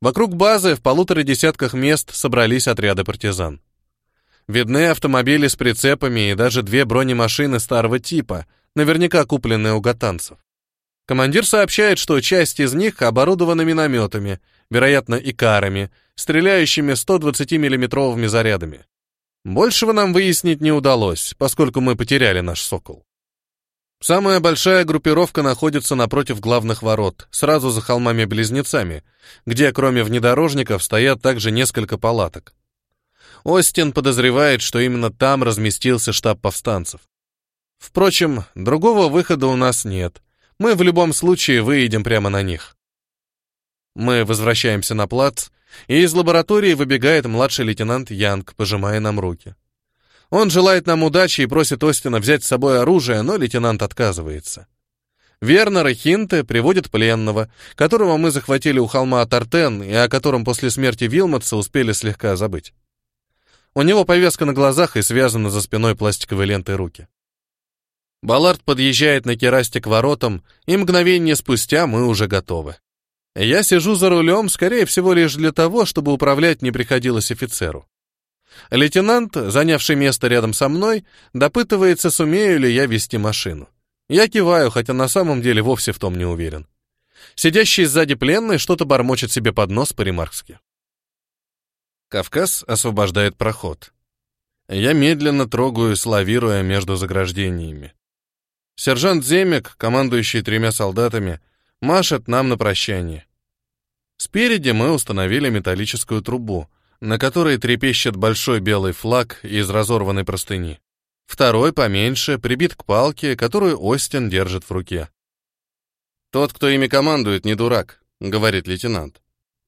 Вокруг базы в полутора десятках мест собрались отряды партизан. Видны автомобили с прицепами и даже две бронемашины старого типа, наверняка купленные у гатанцев. Командир сообщает, что часть из них оборудована минометами, вероятно, икарами, стреляющими 120 миллиметровыми зарядами. Большего нам выяснить не удалось, поскольку мы потеряли наш «Сокол». Самая большая группировка находится напротив главных ворот, сразу за холмами-близнецами, где кроме внедорожников стоят также несколько палаток. Остин подозревает, что именно там разместился штаб повстанцев. Впрочем, другого выхода у нас нет. Мы в любом случае выедем прямо на них. Мы возвращаемся на плац, и из лаборатории выбегает младший лейтенант Янг, пожимая нам руки. Он желает нам удачи и просит Остина взять с собой оружие, но лейтенант отказывается. Вернер и Хинте приводят пленного, которого мы захватили у холма Тартен и о котором после смерти Вилмотса успели слегка забыть. У него повязка на глазах и связаны за спиной пластиковой лентой руки. Баллард подъезжает на керасте к воротам, и мгновение спустя мы уже готовы. Я сижу за рулем, скорее всего, лишь для того, чтобы управлять не приходилось офицеру. Лейтенант, занявший место рядом со мной, допытывается, сумею ли я вести машину. Я киваю, хотя на самом деле вовсе в том не уверен. Сидящий сзади пленный что-то бормочет себе под нос по-ремаркски. Кавказ освобождает проход. Я медленно трогаю, лавируя между заграждениями. Сержант Земек, командующий тремя солдатами, машет нам на прощание. Спереди мы установили металлическую трубу — на которой трепещет большой белый флаг из разорванной простыни. Второй поменьше прибит к палке, которую Остин держит в руке. «Тот, кто ими командует, не дурак», — говорит лейтенант.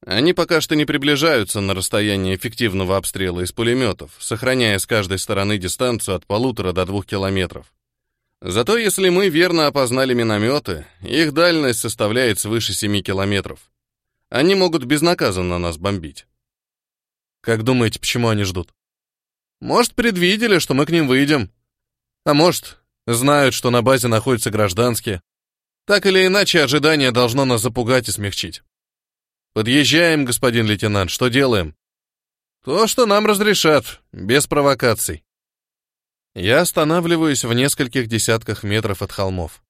«Они пока что не приближаются на расстояние эффективного обстрела из пулеметов, сохраняя с каждой стороны дистанцию от полутора до двух километров. Зато если мы верно опознали минометы, их дальность составляет свыше семи километров. Они могут безнаказанно нас бомбить. Как думаете, почему они ждут? Может, предвидели, что мы к ним выйдем. А может, знают, что на базе находятся гражданские. Так или иначе, ожидание должно нас запугать и смягчить. Подъезжаем, господин лейтенант, что делаем? То, что нам разрешат, без провокаций. Я останавливаюсь в нескольких десятках метров от холмов.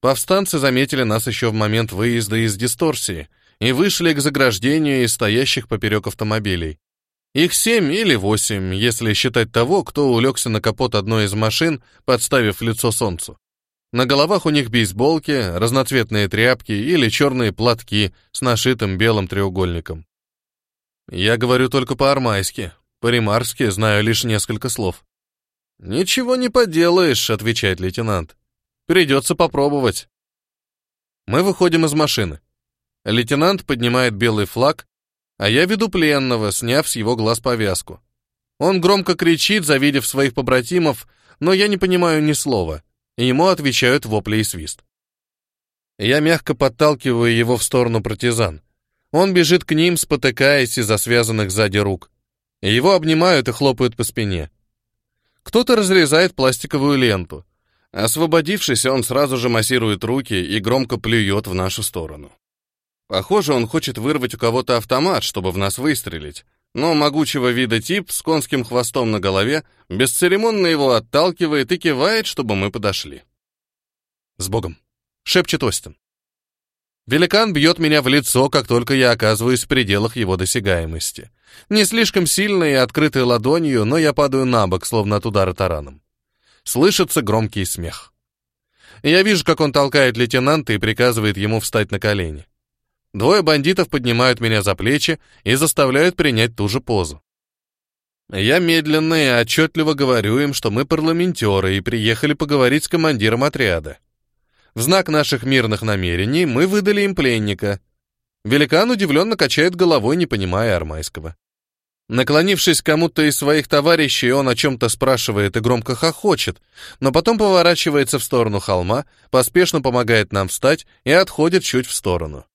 Повстанцы заметили нас еще в момент выезда из дисторсии и вышли к заграждению из стоящих поперек автомобилей. Их семь или восемь, если считать того, кто улегся на капот одной из машин, подставив лицо солнцу. На головах у них бейсболки, разноцветные тряпки или черные платки с нашитым белым треугольником. Я говорю только по-армайски, по-римарски знаю лишь несколько слов. «Ничего не поделаешь», — отвечает лейтенант. «Придется попробовать». Мы выходим из машины. Лейтенант поднимает белый флаг, а я веду пленного, сняв с его глаз повязку. Он громко кричит, завидев своих побратимов, но я не понимаю ни слова, и ему отвечают вопли и свист. Я мягко подталкиваю его в сторону партизан. Он бежит к ним, спотыкаясь из-за связанных сзади рук. Его обнимают и хлопают по спине. Кто-то разрезает пластиковую ленту. Освободившись, он сразу же массирует руки и громко плюет в нашу сторону. Похоже, он хочет вырвать у кого-то автомат, чтобы в нас выстрелить. Но могучего вида тип с конским хвостом на голове бесцеремонно его отталкивает и кивает, чтобы мы подошли. «С Богом!» — шепчет Остин. Великан бьет меня в лицо, как только я оказываюсь в пределах его досягаемости. Не слишком сильно и открытой ладонью, но я падаю на бок, словно от удара тараном. Слышится громкий смех. Я вижу, как он толкает лейтенанта и приказывает ему встать на колени. Двое бандитов поднимают меня за плечи и заставляют принять ту же позу. Я медленно и отчетливо говорю им, что мы парламентеры и приехали поговорить с командиром отряда. В знак наших мирных намерений мы выдали им пленника. Великан удивленно качает головой, не понимая армайского. Наклонившись к кому-то из своих товарищей, он о чем-то спрашивает и громко хохочет, но потом поворачивается в сторону холма, поспешно помогает нам встать и отходит чуть в сторону.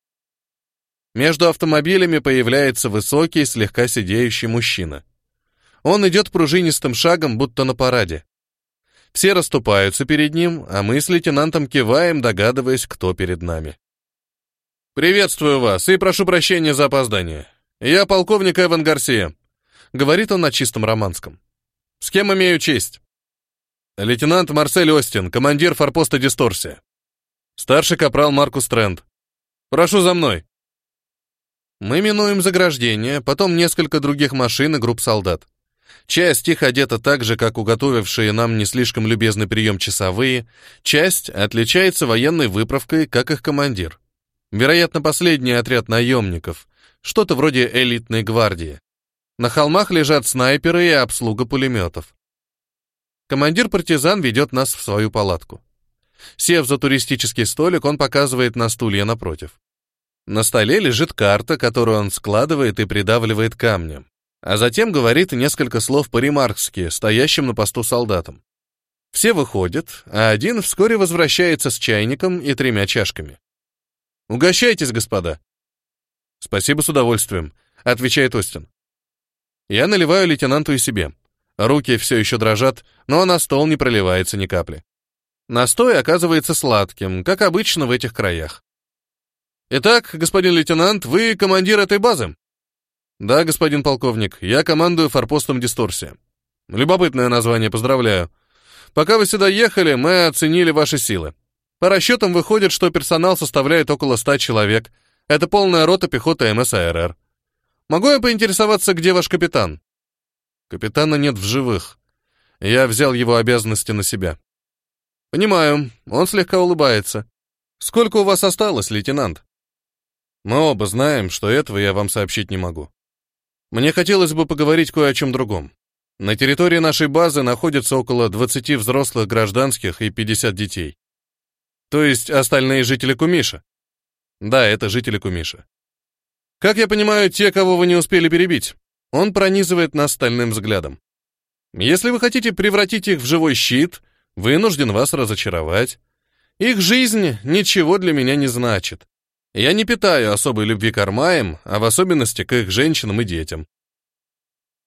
Между автомобилями появляется высокий, слегка сидеющий мужчина. Он идет пружинистым шагом, будто на параде. Все расступаются перед ним, а мы с лейтенантом киваем, догадываясь, кто перед нами. «Приветствую вас и прошу прощения за опоздание. Я полковник Эван Гарсия», — говорит он на чистом романском. «С кем имею честь?» «Лейтенант Марсель Остин, командир форпоста «Дисторсия». Старший капрал Маркус Тренд. Прошу за мной». Мы минуем заграждение, потом несколько других машин и групп солдат. Часть их одета так же, как уготовившие нам не слишком любезный прием часовые, часть отличается военной выправкой, как их командир. Вероятно, последний отряд наемников, что-то вроде элитной гвардии. На холмах лежат снайперы и обслуга пулеметов. Командир партизан ведет нас в свою палатку. Сев за туристический столик, он показывает на стулья напротив. На столе лежит карта, которую он складывает и придавливает камнем, а затем говорит несколько слов по-ремаркски, стоящим на посту солдатам. Все выходят, а один вскоре возвращается с чайником и тремя чашками. «Угощайтесь, господа!» «Спасибо с удовольствием», — отвечает Остин. Я наливаю лейтенанту и себе. Руки все еще дрожат, но на стол не проливается ни капли. Настой оказывается сладким, как обычно в этих краях. «Итак, господин лейтенант, вы командир этой базы?» «Да, господин полковник, я командую форпостом «Дисторсия». Любопытное название, поздравляю. Пока вы сюда ехали, мы оценили ваши силы. По расчетам выходит, что персонал составляет около ста человек. Это полная рота пехоты МСАРР. Могу я поинтересоваться, где ваш капитан?» «Капитана нет в живых. Я взял его обязанности на себя». «Понимаю, он слегка улыбается. Сколько у вас осталось, лейтенант?» Мы оба знаем, что этого я вам сообщить не могу. Мне хотелось бы поговорить кое о чем другом. На территории нашей базы находится около 20 взрослых гражданских и 50 детей. То есть остальные жители Кумиша. Да, это жители Кумиша. Как я понимаю, те, кого вы не успели перебить. Он пронизывает нас стальным взглядом. Если вы хотите превратить их в живой щит, вынужден вас разочаровать. Их жизнь ничего для меня не значит. Я не питаю особой любви к армаям, а в особенности к их женщинам и детям.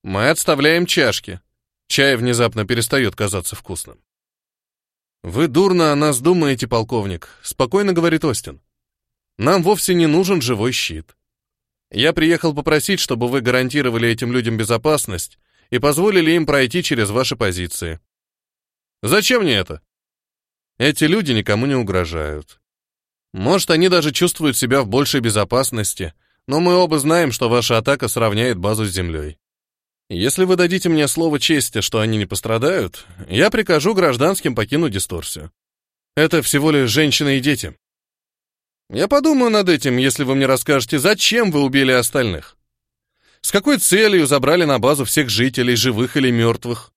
Мы отставляем чашки. Чай внезапно перестает казаться вкусным. «Вы дурно о нас думаете, полковник», — спокойно говорит Остин. «Нам вовсе не нужен живой щит. Я приехал попросить, чтобы вы гарантировали этим людям безопасность и позволили им пройти через ваши позиции. Зачем мне это? Эти люди никому не угрожают. Может, они даже чувствуют себя в большей безопасности, но мы оба знаем, что ваша атака сравняет базу с землей. Если вы дадите мне слово чести, что они не пострадают, я прикажу гражданским покинуть дисторсию. Это всего лишь женщины и дети. Я подумаю над этим, если вы мне расскажете, зачем вы убили остальных. С какой целью забрали на базу всех жителей, живых или мертвых?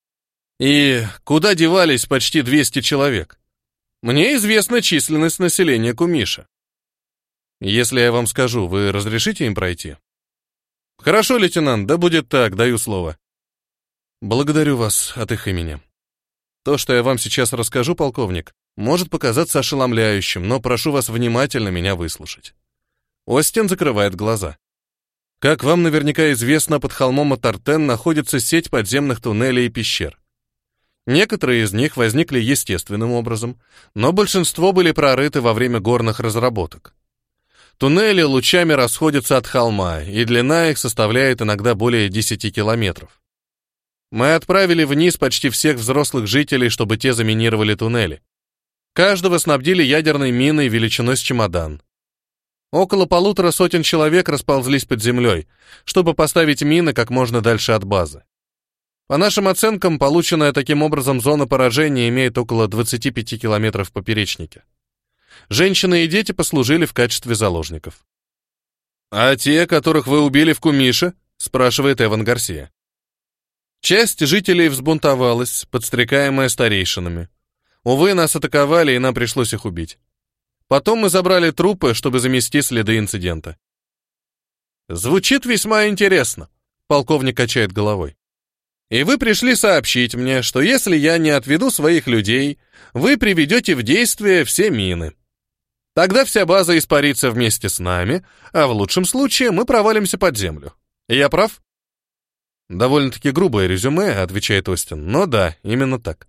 И куда девались почти 200 человек? Мне известна численность населения Кумиша. Если я вам скажу, вы разрешите им пройти? Хорошо, лейтенант, да будет так, даю слово. Благодарю вас от их имени. То, что я вам сейчас расскажу, полковник, может показаться ошеломляющим, но прошу вас внимательно меня выслушать. Остин закрывает глаза. Как вам наверняка известно, под холмом Атартен находится сеть подземных туннелей и пещер. Некоторые из них возникли естественным образом, но большинство были прорыты во время горных разработок. Туннели лучами расходятся от холма, и длина их составляет иногда более 10 километров. Мы отправили вниз почти всех взрослых жителей, чтобы те заминировали туннели. Каждого снабдили ядерной миной величиной с чемодан. Около полутора сотен человек расползлись под землей, чтобы поставить мины как можно дальше от базы. По нашим оценкам, полученная таким образом зона поражения имеет около 25 километров в поперечнике. Женщины и дети послужили в качестве заложников. «А те, которых вы убили в Кумише?» — спрашивает Эван Гарсия. Часть жителей взбунтовалась, подстрекаемая старейшинами. Увы, нас атаковали, и нам пришлось их убить. Потом мы забрали трупы, чтобы замести следы инцидента. Звучит весьма интересно, полковник качает головой. И вы пришли сообщить мне, что если я не отведу своих людей, вы приведете в действие все мины. Тогда вся база испарится вместе с нами, а в лучшем случае мы провалимся под землю. Я прав? Довольно-таки грубое резюме, отвечает Остин, но да, именно так.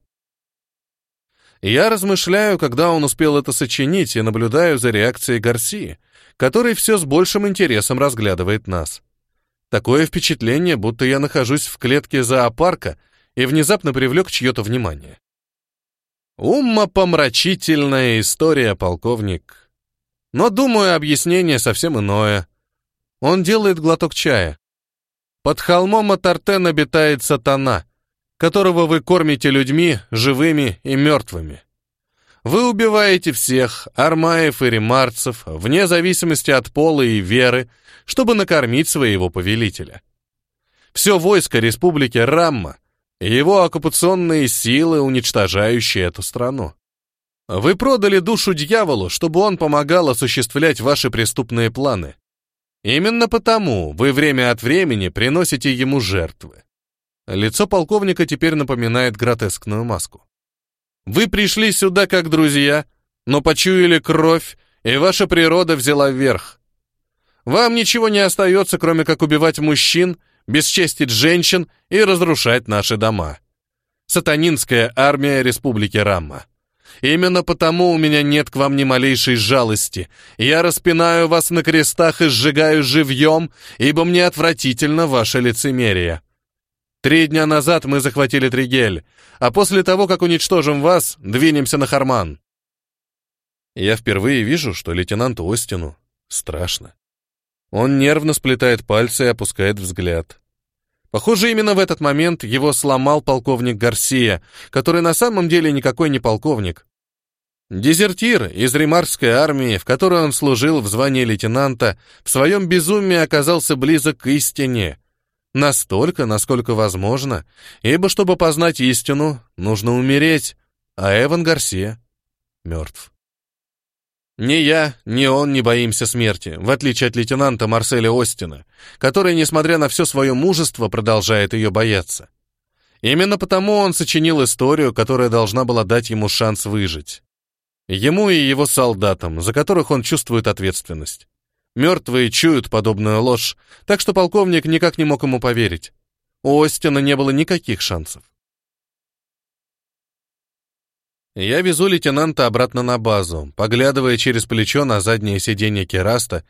Я размышляю, когда он успел это сочинить, и наблюдаю за реакцией Гарсии, который все с большим интересом разглядывает нас. Такое впечатление, будто я нахожусь в клетке зоопарка и внезапно привлек чье-то внимание. Умопомрачительная история, полковник. Но, думаю, объяснение совсем иное. Он делает глоток чая. Под холмом от Артен обитает сатана, которого вы кормите людьми, живыми и мертвыми. Вы убиваете всех, армаев и ремарцев, вне зависимости от пола и веры, чтобы накормить своего повелителя. Все войско республики Рамма и его оккупационные силы, уничтожающие эту страну. Вы продали душу дьяволу, чтобы он помогал осуществлять ваши преступные планы. Именно потому вы время от времени приносите ему жертвы. Лицо полковника теперь напоминает гротескную маску. Вы пришли сюда как друзья, но почуяли кровь, и ваша природа взяла верх. Вам ничего не остается, кроме как убивать мужчин, бесчестить женщин и разрушать наши дома. Сатанинская армия Республики Рамма. Именно потому у меня нет к вам ни малейшей жалости. Я распинаю вас на крестах и сжигаю живьем, ибо мне отвратительно ваше лицемерие. Три дня назад мы захватили Тригель, а после того, как уничтожим вас, двинемся на Харман. Я впервые вижу, что лейтенанту Остину страшно. Он нервно сплетает пальцы и опускает взгляд. Похоже, именно в этот момент его сломал полковник Гарсия, который на самом деле никакой не полковник. Дезертир из ремарской армии, в которой он служил в звании лейтенанта, в своем безумии оказался близок к истине. Настолько, насколько возможно, ибо чтобы познать истину, нужно умереть, а Эван Гарсия мертв. Ни я, ни он не боимся смерти, в отличие от лейтенанта Марселя Остина, который, несмотря на все свое мужество, продолжает ее бояться. Именно потому он сочинил историю, которая должна была дать ему шанс выжить. Ему и его солдатам, за которых он чувствует ответственность. Мертвые чуют подобную ложь, так что полковник никак не мог ему поверить. У Остина не было никаких шансов. Я везу лейтенанта обратно на базу, поглядывая через плечо на заднее сиденье Кераста,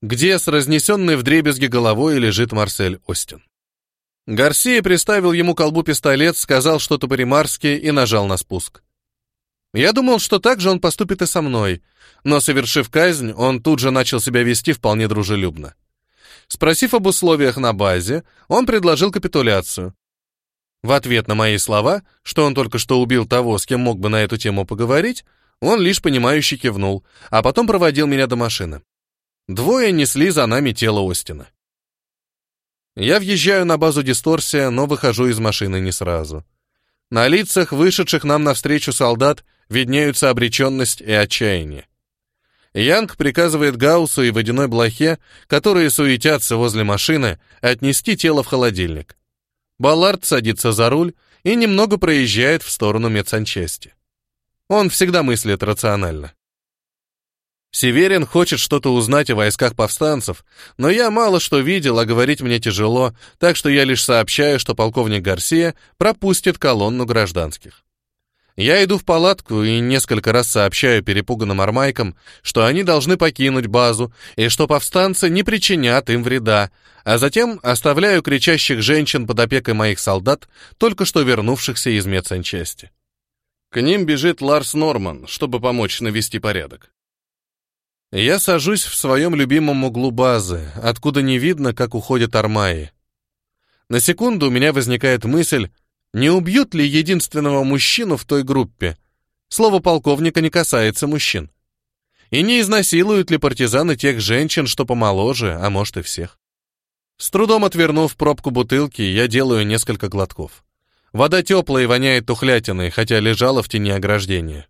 где с разнесенной в вдребезги головой лежит Марсель Остин. Гарсия приставил ему колбу пистолет, сказал что-то по-римарски и нажал на спуск. Я думал, что так же он поступит и со мной, но, совершив казнь, он тут же начал себя вести вполне дружелюбно. Спросив об условиях на базе, он предложил капитуляцию, в ответ на мои слова, что он только что убил того, с кем мог бы на эту тему поговорить, он лишь понимающе кивнул, а потом проводил меня до машины. Двое несли за нами тело Остина. Я въезжаю на базу дисторсия, но выхожу из машины не сразу. На лицах вышедших нам навстречу солдат виднеются обреченность и отчаяние. Янг приказывает Гаусу и водяной блохе, которые суетятся возле машины, отнести тело в холодильник. Баллард садится за руль и немного проезжает в сторону медсанчасти. Он всегда мыслит рационально. Северин хочет что-то узнать о войсках повстанцев, но я мало что видел, а говорить мне тяжело, так что я лишь сообщаю, что полковник Гарсия пропустит колонну гражданских. Я иду в палатку и несколько раз сообщаю перепуганным армайкам, что они должны покинуть базу и что повстанцы не причинят им вреда, а затем оставляю кричащих женщин под опекой моих солдат, только что вернувшихся из медсанчасти. К ним бежит Ларс Норман, чтобы помочь навести порядок. Я сажусь в своем любимом углу базы, откуда не видно, как уходят армаи. На секунду у меня возникает мысль, не убьют ли единственного мужчину в той группе? Слово полковника не касается мужчин. И не изнасилуют ли партизаны тех женщин, что помоложе, а может и всех? С трудом отвернув пробку бутылки, я делаю несколько глотков. Вода теплая и воняет тухлятиной, хотя лежала в тени ограждения.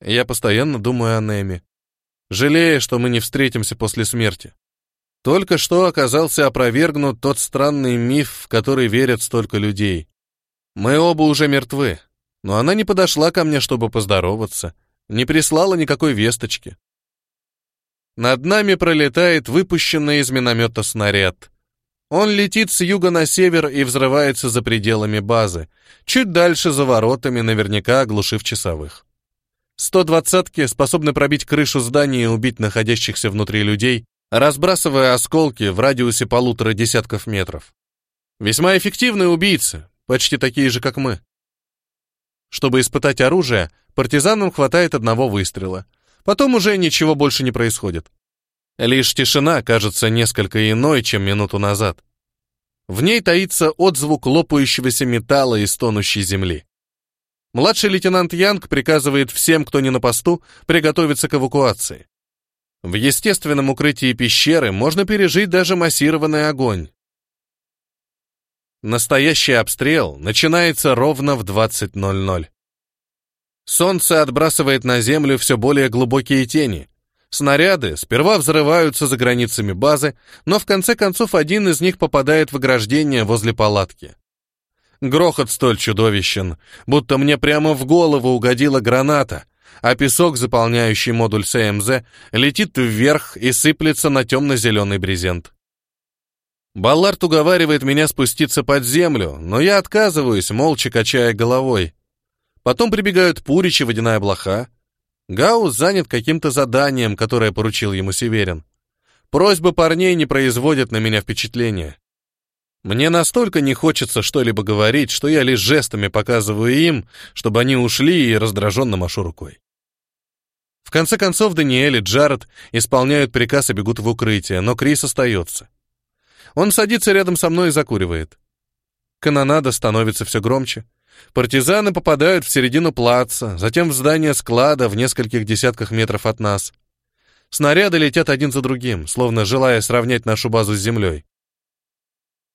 Я постоянно думаю о Неми. Жалея, что мы не встретимся после смерти. Только что оказался опровергнут тот странный миф, в который верят столько людей. Мы оба уже мертвы, но она не подошла ко мне, чтобы поздороваться, не прислала никакой весточки. Над нами пролетает выпущенный из миномета снаряд. Он летит с юга на север и взрывается за пределами базы, чуть дальше за воротами, наверняка оглушив часовых. 120-ки способны пробить крышу здания и убить находящихся внутри людей, разбрасывая осколки в радиусе полутора десятков метров. Весьма эффективные убийцы, почти такие же, как мы. Чтобы испытать оружие, партизанам хватает одного выстрела. Потом уже ничего больше не происходит. Лишь тишина кажется несколько иной, чем минуту назад. В ней таится отзвук лопающегося металла и стонущей земли. Младший лейтенант Янг приказывает всем, кто не на посту, приготовиться к эвакуации. В естественном укрытии пещеры можно пережить даже массированный огонь. Настоящий обстрел начинается ровно в 20.00. Солнце отбрасывает на землю все более глубокие тени. Снаряды сперва взрываются за границами базы, но в конце концов один из них попадает в ограждение возле палатки. Грохот столь чудовищен, будто мне прямо в голову угодила граната — а песок, заполняющий модуль СМЗ, летит вверх и сыплется на темно-зеленый брезент. Баллард уговаривает меня спуститься под землю, но я отказываюсь, молча качая головой. Потом прибегают Пурич и водяная блоха. Гаус занят каким-то заданием, которое поручил ему Северин. Просьбы парней не производят на меня впечатления. Мне настолько не хочется что-либо говорить, что я лишь жестами показываю им, чтобы они ушли и раздраженно машу рукой. В конце концов, Даниэль и Джаред исполняют приказ и бегут в укрытие, но Крис остается. Он садится рядом со мной и закуривает. Канонада становится все громче. Партизаны попадают в середину плаца, затем в здание склада в нескольких десятках метров от нас. Снаряды летят один за другим, словно желая сравнять нашу базу с землей.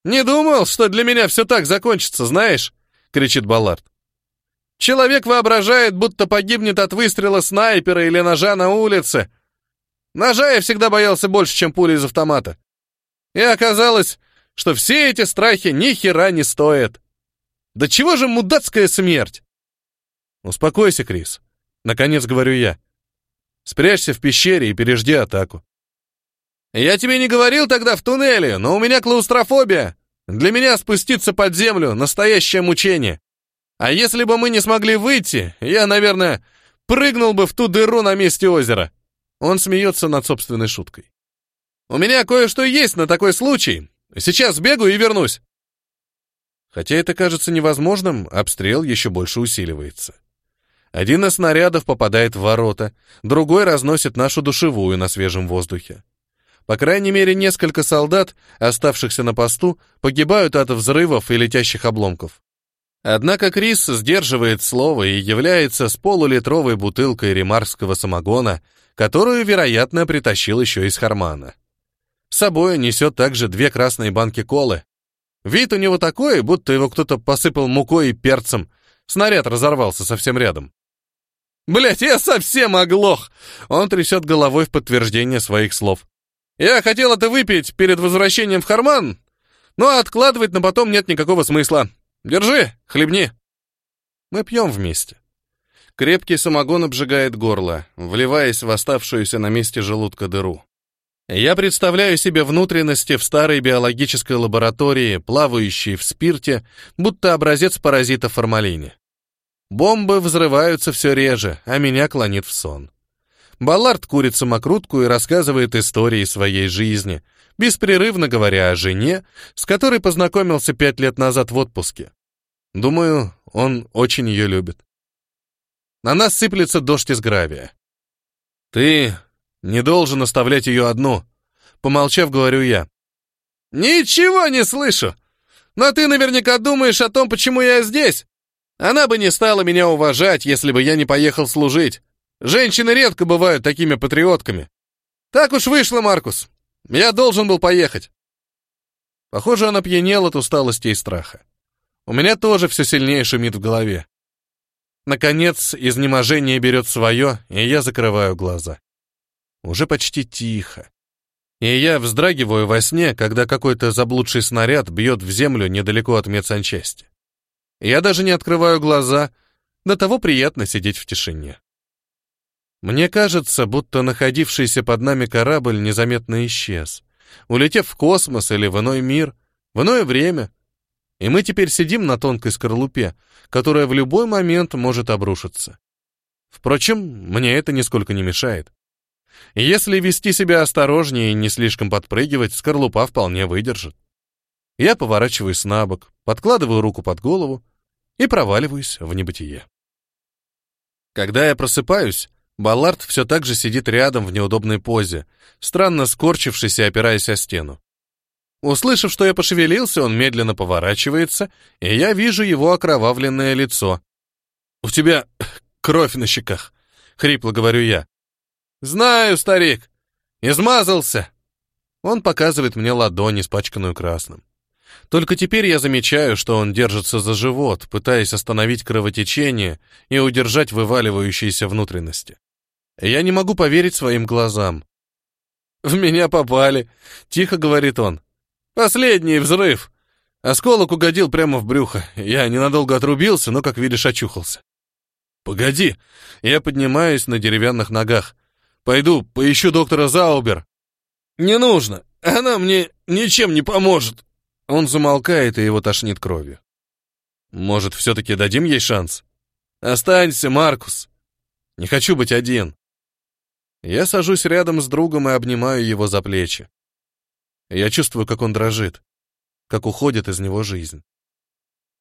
«Не думал, что для меня все так закончится, знаешь?» — кричит Баллард. Человек воображает, будто погибнет от выстрела снайпера или ножа на улице. Ножа я всегда боялся больше, чем пули из автомата. И оказалось, что все эти страхи ни хера не стоят. Да чего же мудацкая смерть? Успокойся, Крис. Наконец говорю я. Спрячься в пещере и пережди атаку. Я тебе не говорил тогда в туннеле, но у меня клаустрофобия. Для меня спуститься под землю — настоящее мучение. А если бы мы не смогли выйти, я, наверное, прыгнул бы в ту дыру на месте озера. Он смеется над собственной шуткой. У меня кое-что есть на такой случай. Сейчас бегу и вернусь. Хотя это кажется невозможным, обстрел еще больше усиливается. Один из снарядов попадает в ворота, другой разносит нашу душевую на свежем воздухе. По крайней мере, несколько солдат, оставшихся на посту, погибают от взрывов и летящих обломков. Однако Крис сдерживает слово и является с полулитровой бутылкой ремарского самогона, которую, вероятно, притащил еще из кармана. С собой несет также две красные банки колы. Вид у него такой, будто его кто-то посыпал мукой и перцем. Снаряд разорвался совсем рядом. Блять, я совсем оглох!» Он трясет головой в подтверждение своих слов. «Я хотел это выпить перед возвращением в карман, но откладывать на потом нет никакого смысла. Держи, хлебни!» Мы пьем вместе. Крепкий самогон обжигает горло, вливаясь в оставшуюся на месте желудка дыру. Я представляю себе внутренности в старой биологической лаборатории, плавающие в спирте, будто образец паразита формалине. Бомбы взрываются все реже, а меня клонит в сон. Баллард курит самокрутку и рассказывает истории своей жизни, беспрерывно говоря о жене, с которой познакомился пять лет назад в отпуске. Думаю, он очень ее любит. На нас сыплется дождь из гравия. «Ты не должен оставлять ее одну», — помолчав, говорю я. «Ничего не слышу! Но ты наверняка думаешь о том, почему я здесь. Она бы не стала меня уважать, если бы я не поехал служить. Женщины редко бывают такими патриотками. Так уж вышло, Маркус. Я должен был поехать. Похоже, она пьянела от усталости и страха. У меня тоже все сильнее шумит в голове. Наконец, изнеможение берет свое, и я закрываю глаза. Уже почти тихо. И я вздрагиваю во сне, когда какой-то заблудший снаряд бьет в землю недалеко от медсанчасти. Я даже не открываю глаза, до того приятно сидеть в тишине. Мне кажется, будто находившийся под нами корабль незаметно исчез, улетев в космос или в иной мир, в иное время. И мы теперь сидим на тонкой скорлупе, которая в любой момент может обрушиться. Впрочем, мне это нисколько не мешает. Если вести себя осторожнее и не слишком подпрыгивать, скорлупа вполне выдержит. Я поворачиваюсь на бок, подкладываю руку под голову и проваливаюсь в небытие. Когда я просыпаюсь, Баллард все так же сидит рядом в неудобной позе, странно скорчившись и опираясь о стену. Услышав, что я пошевелился, он медленно поворачивается, и я вижу его окровавленное лицо. «У тебя кровь на щеках», — хрипло говорю я. «Знаю, старик, измазался». Он показывает мне ладонь, испачканную красным. Только теперь я замечаю, что он держится за живот, пытаясь остановить кровотечение и удержать вываливающиеся внутренности. Я не могу поверить своим глазам. «В меня попали», — тихо говорит он. «Последний взрыв!» Осколок угодил прямо в брюхо. Я ненадолго отрубился, но, как видишь, очухался. «Погоди!» Я поднимаюсь на деревянных ногах. «Пойду, поищу доктора Заубер». «Не нужно. Она мне ничем не поможет». Он замолкает, и его тошнит кровью. «Может, все-таки дадим ей шанс?» «Останься, Маркус. Не хочу быть один». Я сажусь рядом с другом и обнимаю его за плечи. Я чувствую, как он дрожит, как уходит из него жизнь.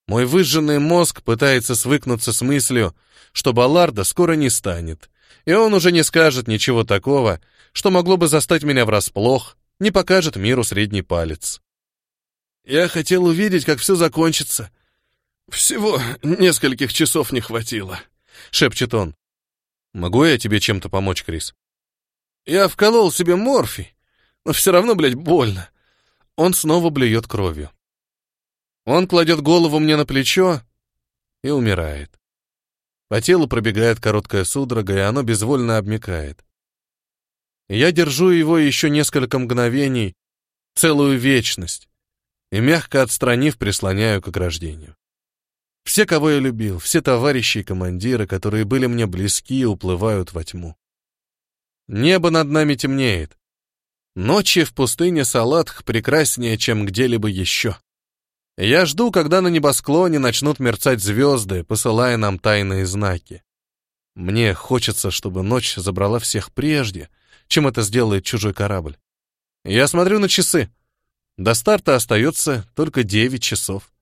Мой выжженный мозг пытается свыкнуться с мыслью, что Балларда скоро не станет, и он уже не скажет ничего такого, что могло бы застать меня врасплох, не покажет миру средний палец. Я хотел увидеть, как все закончится. Всего нескольких часов не хватило, — шепчет он. Могу я тебе чем-то помочь, Крис? Я вколол себе морфий, но все равно, блядь, больно. Он снова блюет кровью. Он кладет голову мне на плечо и умирает. По телу пробегает короткая судорога, и оно безвольно обмикает. Я держу его еще несколько мгновений, целую вечность, и, мягко отстранив, прислоняю к ограждению. Все, кого я любил, все товарищи и командиры, которые были мне близки, уплывают во тьму. Небо над нами темнеет. Ночи в пустыне Салатх прекраснее, чем где-либо еще. Я жду, когда на небосклоне начнут мерцать звезды, посылая нам тайные знаки. Мне хочется, чтобы ночь забрала всех прежде, чем это сделает чужой корабль. Я смотрю на часы. До старта остается только девять часов.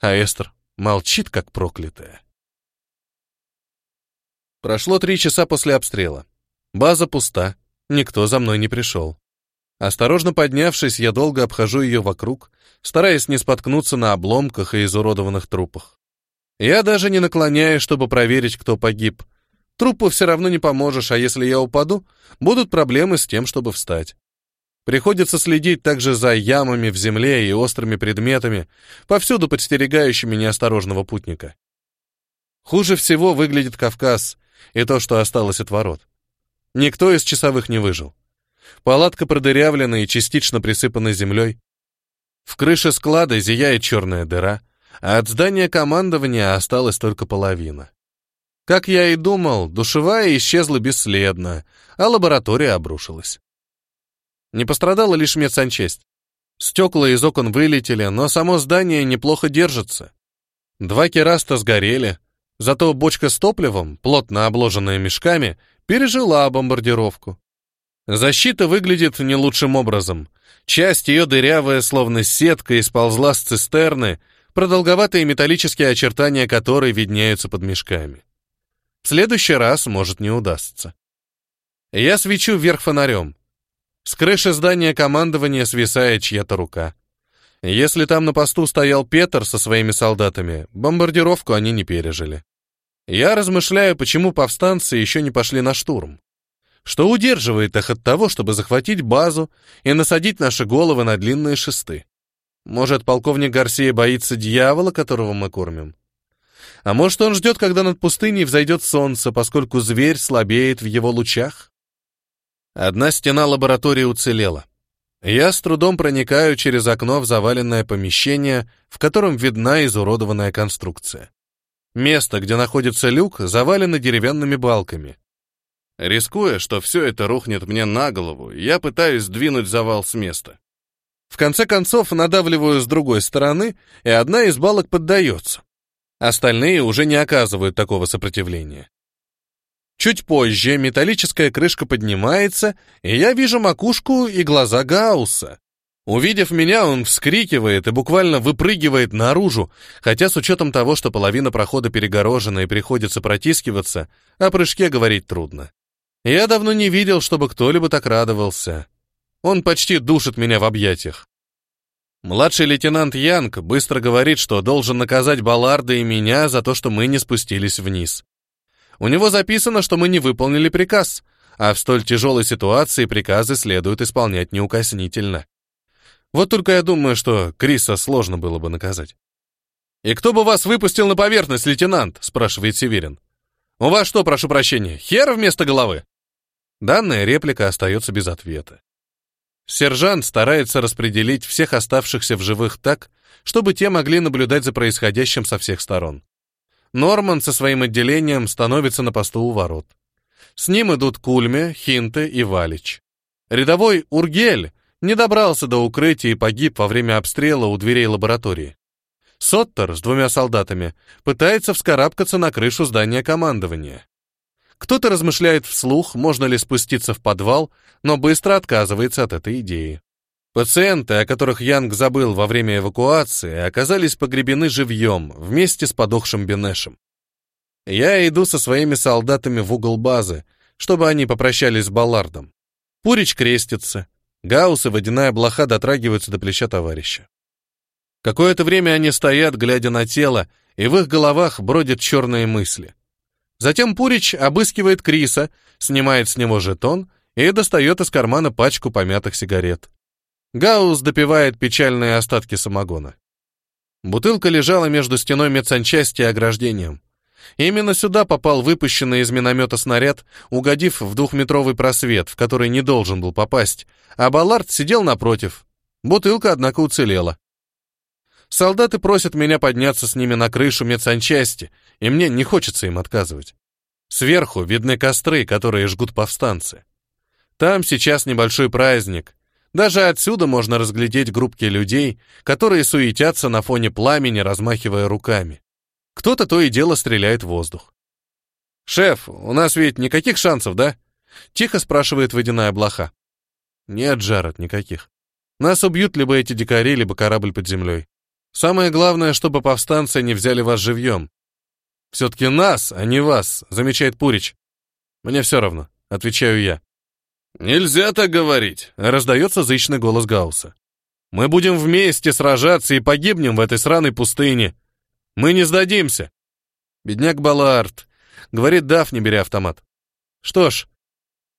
А Эстер молчит, как проклятая. Прошло три часа после обстрела. База пуста, никто за мной не пришел. Осторожно поднявшись, я долго обхожу ее вокруг, стараясь не споткнуться на обломках и изуродованных трупах. Я даже не наклоняюсь, чтобы проверить, кто погиб. Трупу все равно не поможешь, а если я упаду, будут проблемы с тем, чтобы встать. Приходится следить также за ямами в земле и острыми предметами, повсюду подстерегающими неосторожного путника. Хуже всего выглядит Кавказ и то, что осталось от ворот. Никто из часовых не выжил. Палатка продырявлена и частично присыпана землей. В крыше склада зияет черная дыра, а от здания командования осталась только половина. Как я и думал, душевая исчезла бесследно, а лаборатория обрушилась. Не пострадала лишь медсанчасть. Стекла из окон вылетели, но само здание неплохо держится. Два кераста сгорели, зато бочка с топливом, плотно обложенная мешками, пережила бомбардировку. Защита выглядит не лучшим образом. Часть ее дырявая, словно сетка, исползла с цистерны, продолговатые металлические очертания которой виднеются под мешками. В следующий раз может не удастся. Я свечу вверх фонарем. С крыши здания командования свисает чья-то рука. Если там на посту стоял Петр со своими солдатами, бомбардировку они не пережили. Я размышляю, почему повстанцы еще не пошли на штурм. Что удерживает их от того, чтобы захватить базу и насадить наши головы на длинные шесты? Может, полковник Гарсия боится дьявола, которого мы кормим? А может, он ждет, когда над пустыней взойдет солнце, поскольку зверь слабеет в его лучах? Одна стена лаборатории уцелела. Я с трудом проникаю через окно в заваленное помещение, в котором видна изуродованная конструкция. Место, где находится люк, завалено деревянными балками. Рискуя, что все это рухнет мне на голову, я пытаюсь сдвинуть завал с места. В конце концов, надавливаю с другой стороны, и одна из балок поддается. Остальные уже не оказывают такого сопротивления. Чуть позже металлическая крышка поднимается, и я вижу макушку и глаза Гаусса. Увидев меня, он вскрикивает и буквально выпрыгивает наружу, хотя с учетом того, что половина прохода перегорожена и приходится протискиваться, о прыжке говорить трудно. Я давно не видел, чтобы кто-либо так радовался. Он почти душит меня в объятиях. Младший лейтенант Янг быстро говорит, что должен наказать Балларда и меня за то, что мы не спустились вниз. У него записано, что мы не выполнили приказ, а в столь тяжелой ситуации приказы следует исполнять неукоснительно. Вот только я думаю, что Криса сложно было бы наказать. «И кто бы вас выпустил на поверхность, лейтенант?» — спрашивает Северин. «У вас что, прошу прощения, хер вместо головы?» Данная реплика остается без ответа. Сержант старается распределить всех оставшихся в живых так, чтобы те могли наблюдать за происходящим со всех сторон. Норман со своим отделением становится на посту у ворот. С ним идут Кульме, Хинте и Валич. Рядовой Ургель не добрался до укрытия и погиб во время обстрела у дверей лаборатории. Соттер с двумя солдатами пытается вскарабкаться на крышу здания командования. Кто-то размышляет вслух, можно ли спуститься в подвал, но быстро отказывается от этой идеи. Пациенты, о которых Янг забыл во время эвакуации, оказались погребены живьем вместе с подохшим Бенешем. Я иду со своими солдатами в угол базы, чтобы они попрощались с Баллардом. Пурич крестится, Гаусса водяная блоха дотрагиваются до плеча товарища. Какое-то время они стоят, глядя на тело, и в их головах бродят черные мысли. Затем Пурич обыскивает Криса, снимает с него жетон и достает из кармана пачку помятых сигарет. Гаус допивает печальные остатки самогона. Бутылка лежала между стеной медсанчасти и ограждением. Именно сюда попал выпущенный из миномета снаряд, угодив в двухметровый просвет, в который не должен был попасть, а Баллард сидел напротив. Бутылка, однако, уцелела. Солдаты просят меня подняться с ними на крышу медсанчасти, и мне не хочется им отказывать. Сверху видны костры, которые жгут повстанцы. Там сейчас небольшой праздник. Даже отсюда можно разглядеть группки людей, которые суетятся на фоне пламени, размахивая руками. Кто-то то и дело стреляет в воздух. «Шеф, у нас ведь никаких шансов, да?» — тихо спрашивает водяная блоха. «Нет, Джаред, никаких. Нас убьют либо эти дикари, либо корабль под землей. Самое главное, чтобы повстанцы не взяли вас живьем». «Все-таки нас, а не вас», — замечает Пурич. «Мне все равно», — отвечаю я. «Нельзя так говорить», — раздается зычный голос Гаусса. «Мы будем вместе сражаться и погибнем в этой сраной пустыне. Мы не сдадимся!» Бедняк Баллард, говорит Даф, не беря автомат. «Что ж,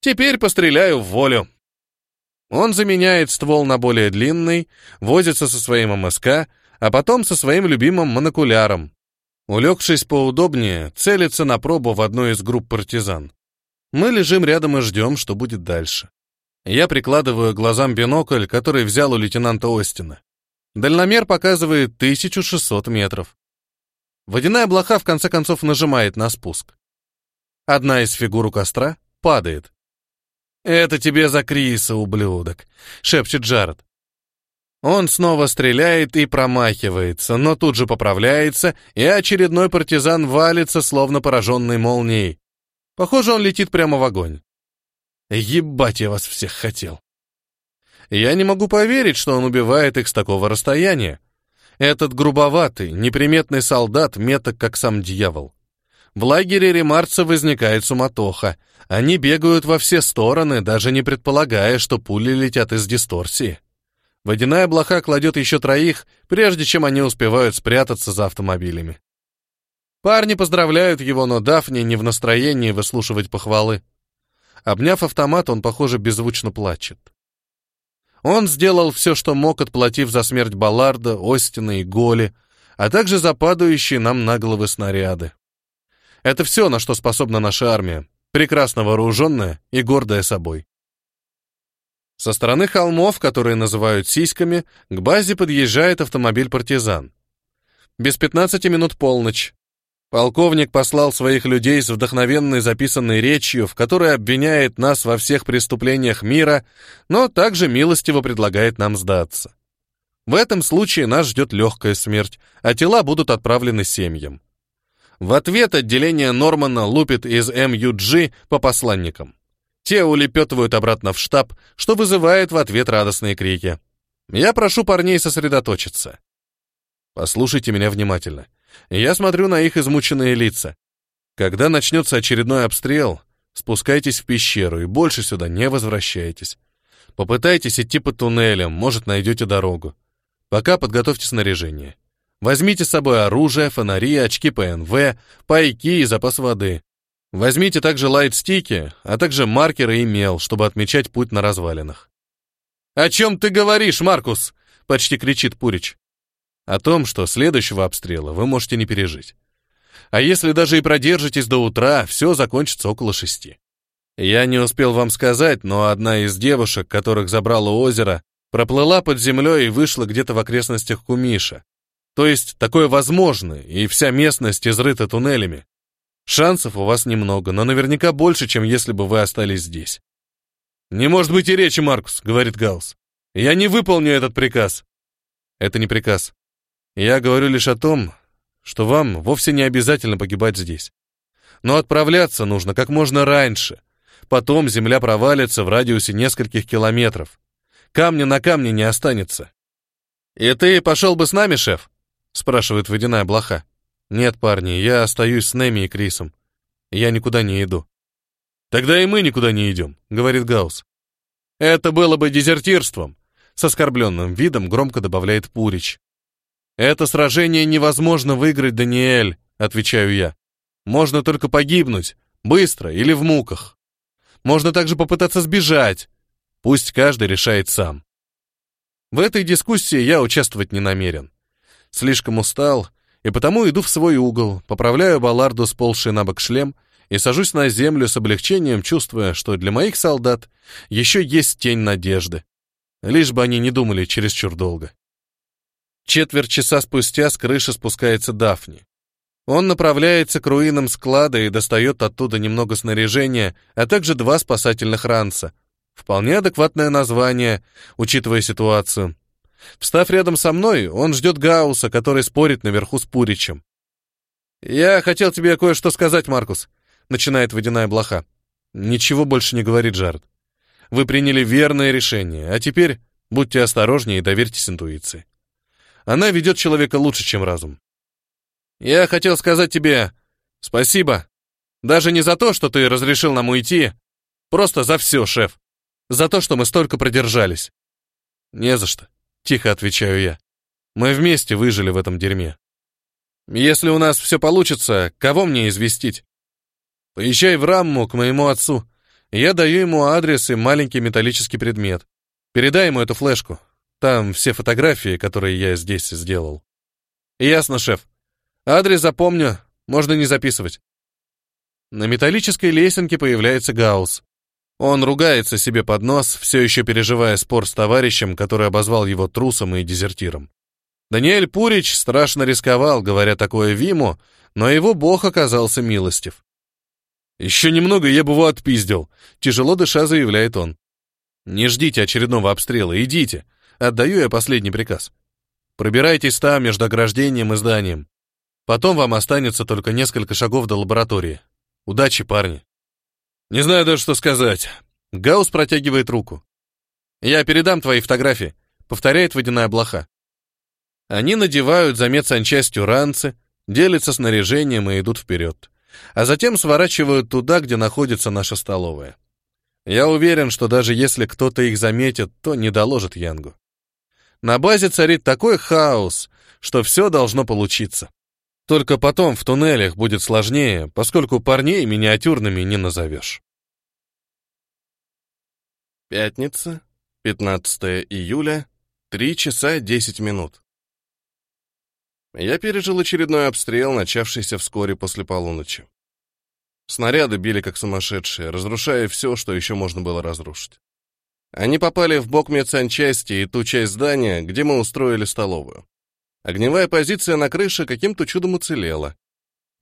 теперь постреляю в волю». Он заменяет ствол на более длинный, возится со своим МСК, а потом со своим любимым монокуляром. Улегшись поудобнее, целится на пробу в одной из групп партизан. Мы лежим рядом и ждем, что будет дальше. Я прикладываю глазам бинокль, который взял у лейтенанта Остина. Дальномер показывает 1600 метров. Водяная блоха в конце концов нажимает на спуск. Одна из фигур у костра падает. «Это тебе за Криса, ублюдок!» — шепчет Джаред. Он снова стреляет и промахивается, но тут же поправляется, и очередной партизан валится, словно пораженный молнией. Похоже, он летит прямо в огонь. «Ебать, я вас всех хотел!» Я не могу поверить, что он убивает их с такого расстояния. Этот грубоватый, неприметный солдат меток, как сам дьявол. В лагере ремарца возникает суматоха. Они бегают во все стороны, даже не предполагая, что пули летят из дисторсии. Водяная блоха кладет еще троих, прежде чем они успевают спрятаться за автомобилями. Парни поздравляют его, но Дафни не в настроении выслушивать похвалы. Обняв автомат, он, похоже, беззвучно плачет. Он сделал все, что мог, отплатив за смерть Балларда, Остина и Голи, а также за падающие нам на головы снаряды. Это все, на что способна наша армия, прекрасно вооруженная и гордая собой. Со стороны холмов, которые называют сиськами, к базе подъезжает автомобиль партизан. Без 15 минут полночь, Полковник послал своих людей с вдохновенной записанной речью, в которой обвиняет нас во всех преступлениях мира, но также милостиво предлагает нам сдаться. В этом случае нас ждет легкая смерть, а тела будут отправлены семьям. В ответ отделение Нормана лупит из МЮГ по посланникам. Те улепетывают обратно в штаб, что вызывает в ответ радостные крики. Я прошу парней сосредоточиться. Послушайте меня внимательно. Я смотрю на их измученные лица. Когда начнется очередной обстрел, спускайтесь в пещеру и больше сюда не возвращайтесь. Попытайтесь идти по туннелям, может, найдете дорогу. Пока подготовьте снаряжение. Возьмите с собой оружие, фонари, очки ПНВ, пайки и запас воды. Возьмите также лайтстики, а также маркеры и мел, чтобы отмечать путь на развалинах. «О чем ты говоришь, Маркус?» — почти кричит Пурич. О том, что следующего обстрела вы можете не пережить. А если даже и продержитесь до утра, все закончится около шести. Я не успел вам сказать, но одна из девушек, которых забрало озеро, проплыла под землей и вышла где-то в окрестностях Кумиша. То есть такое возможно, и вся местность изрыта туннелями. Шансов у вас немного, но наверняка больше, чем если бы вы остались здесь. «Не может быть и речи, Маркус», — говорит Гаус. «Я не выполню этот приказ». «Это не приказ. Я говорю лишь о том, что вам вовсе не обязательно погибать здесь. Но отправляться нужно как можно раньше. Потом земля провалится в радиусе нескольких километров. Камня на камне не останется. «И ты пошел бы с нами, шеф?» — спрашивает водяная блоха. «Нет, парни, я остаюсь с Неми и Крисом. Я никуда не иду». «Тогда и мы никуда не идем», — говорит Гаус. «Это было бы дезертирством», — с оскорбленным видом громко добавляет Пурич. «Это сражение невозможно выиграть, Даниэль», — отвечаю я. «Можно только погибнуть, быстро или в муках. Можно также попытаться сбежать. Пусть каждый решает сам». В этой дискуссии я участвовать не намерен. Слишком устал, и потому иду в свой угол, поправляю балларду сползший на бок шлем и сажусь на землю с облегчением, чувствуя, что для моих солдат еще есть тень надежды. Лишь бы они не думали чересчур долго. Четверть часа спустя с крыши спускается Дафни. Он направляется к руинам склада и достает оттуда немного снаряжения, а также два спасательных ранца. Вполне адекватное название, учитывая ситуацию. Встав рядом со мной, он ждет Гауса, который спорит наверху с Пуричем. «Я хотел тебе кое-что сказать, Маркус», — начинает водяная блоха. «Ничего больше не говорит Жард. Вы приняли верное решение, а теперь будьте осторожнее и доверьтесь интуиции». Она ведет человека лучше, чем разум. Я хотел сказать тебе спасибо. Даже не за то, что ты разрешил нам уйти. Просто за все, шеф. За то, что мы столько продержались. Не за что, тихо отвечаю я. Мы вместе выжили в этом дерьме. Если у нас все получится, кого мне известить? Поезжай в Рамму к моему отцу. Я даю ему адрес и маленький металлический предмет. Передай ему эту флешку. Там все фотографии, которые я здесь сделал. Ясно, шеф. Адрес запомню, можно не записывать. На металлической лесенке появляется Гаус. Он ругается себе под нос, все еще переживая спор с товарищем, который обозвал его трусом и дезертиром. Даниэль Пурич страшно рисковал, говоря такое Виму, но его бог оказался милостив. «Еще немного я бы его отпиздил», — тяжело дыша заявляет он. «Не ждите очередного обстрела, идите. Отдаю я последний приказ. Пробирайтесь там, между ограждением и зданием. Потом вам останется только несколько шагов до лаборатории. Удачи, парни. Не знаю даже, что сказать. Гаус протягивает руку. Я передам твои фотографии, повторяет водяная блоха. Они надевают замет санчастью ранцы, делятся снаряжением и идут вперед. А затем сворачивают туда, где находится наша столовая. Я уверен, что даже если кто-то их заметит, то не доложит Янгу. На базе царит такой хаос, что все должно получиться. Только потом в туннелях будет сложнее, поскольку парней миниатюрными не назовешь. Пятница, 15 июля, 3 часа 10 минут. Я пережил очередной обстрел, начавшийся вскоре после полуночи. Снаряды били как сумасшедшие, разрушая все, что еще можно было разрушить. Они попали в бок медсанчасти и ту часть здания, где мы устроили столовую. Огневая позиция на крыше каким-то чудом уцелела.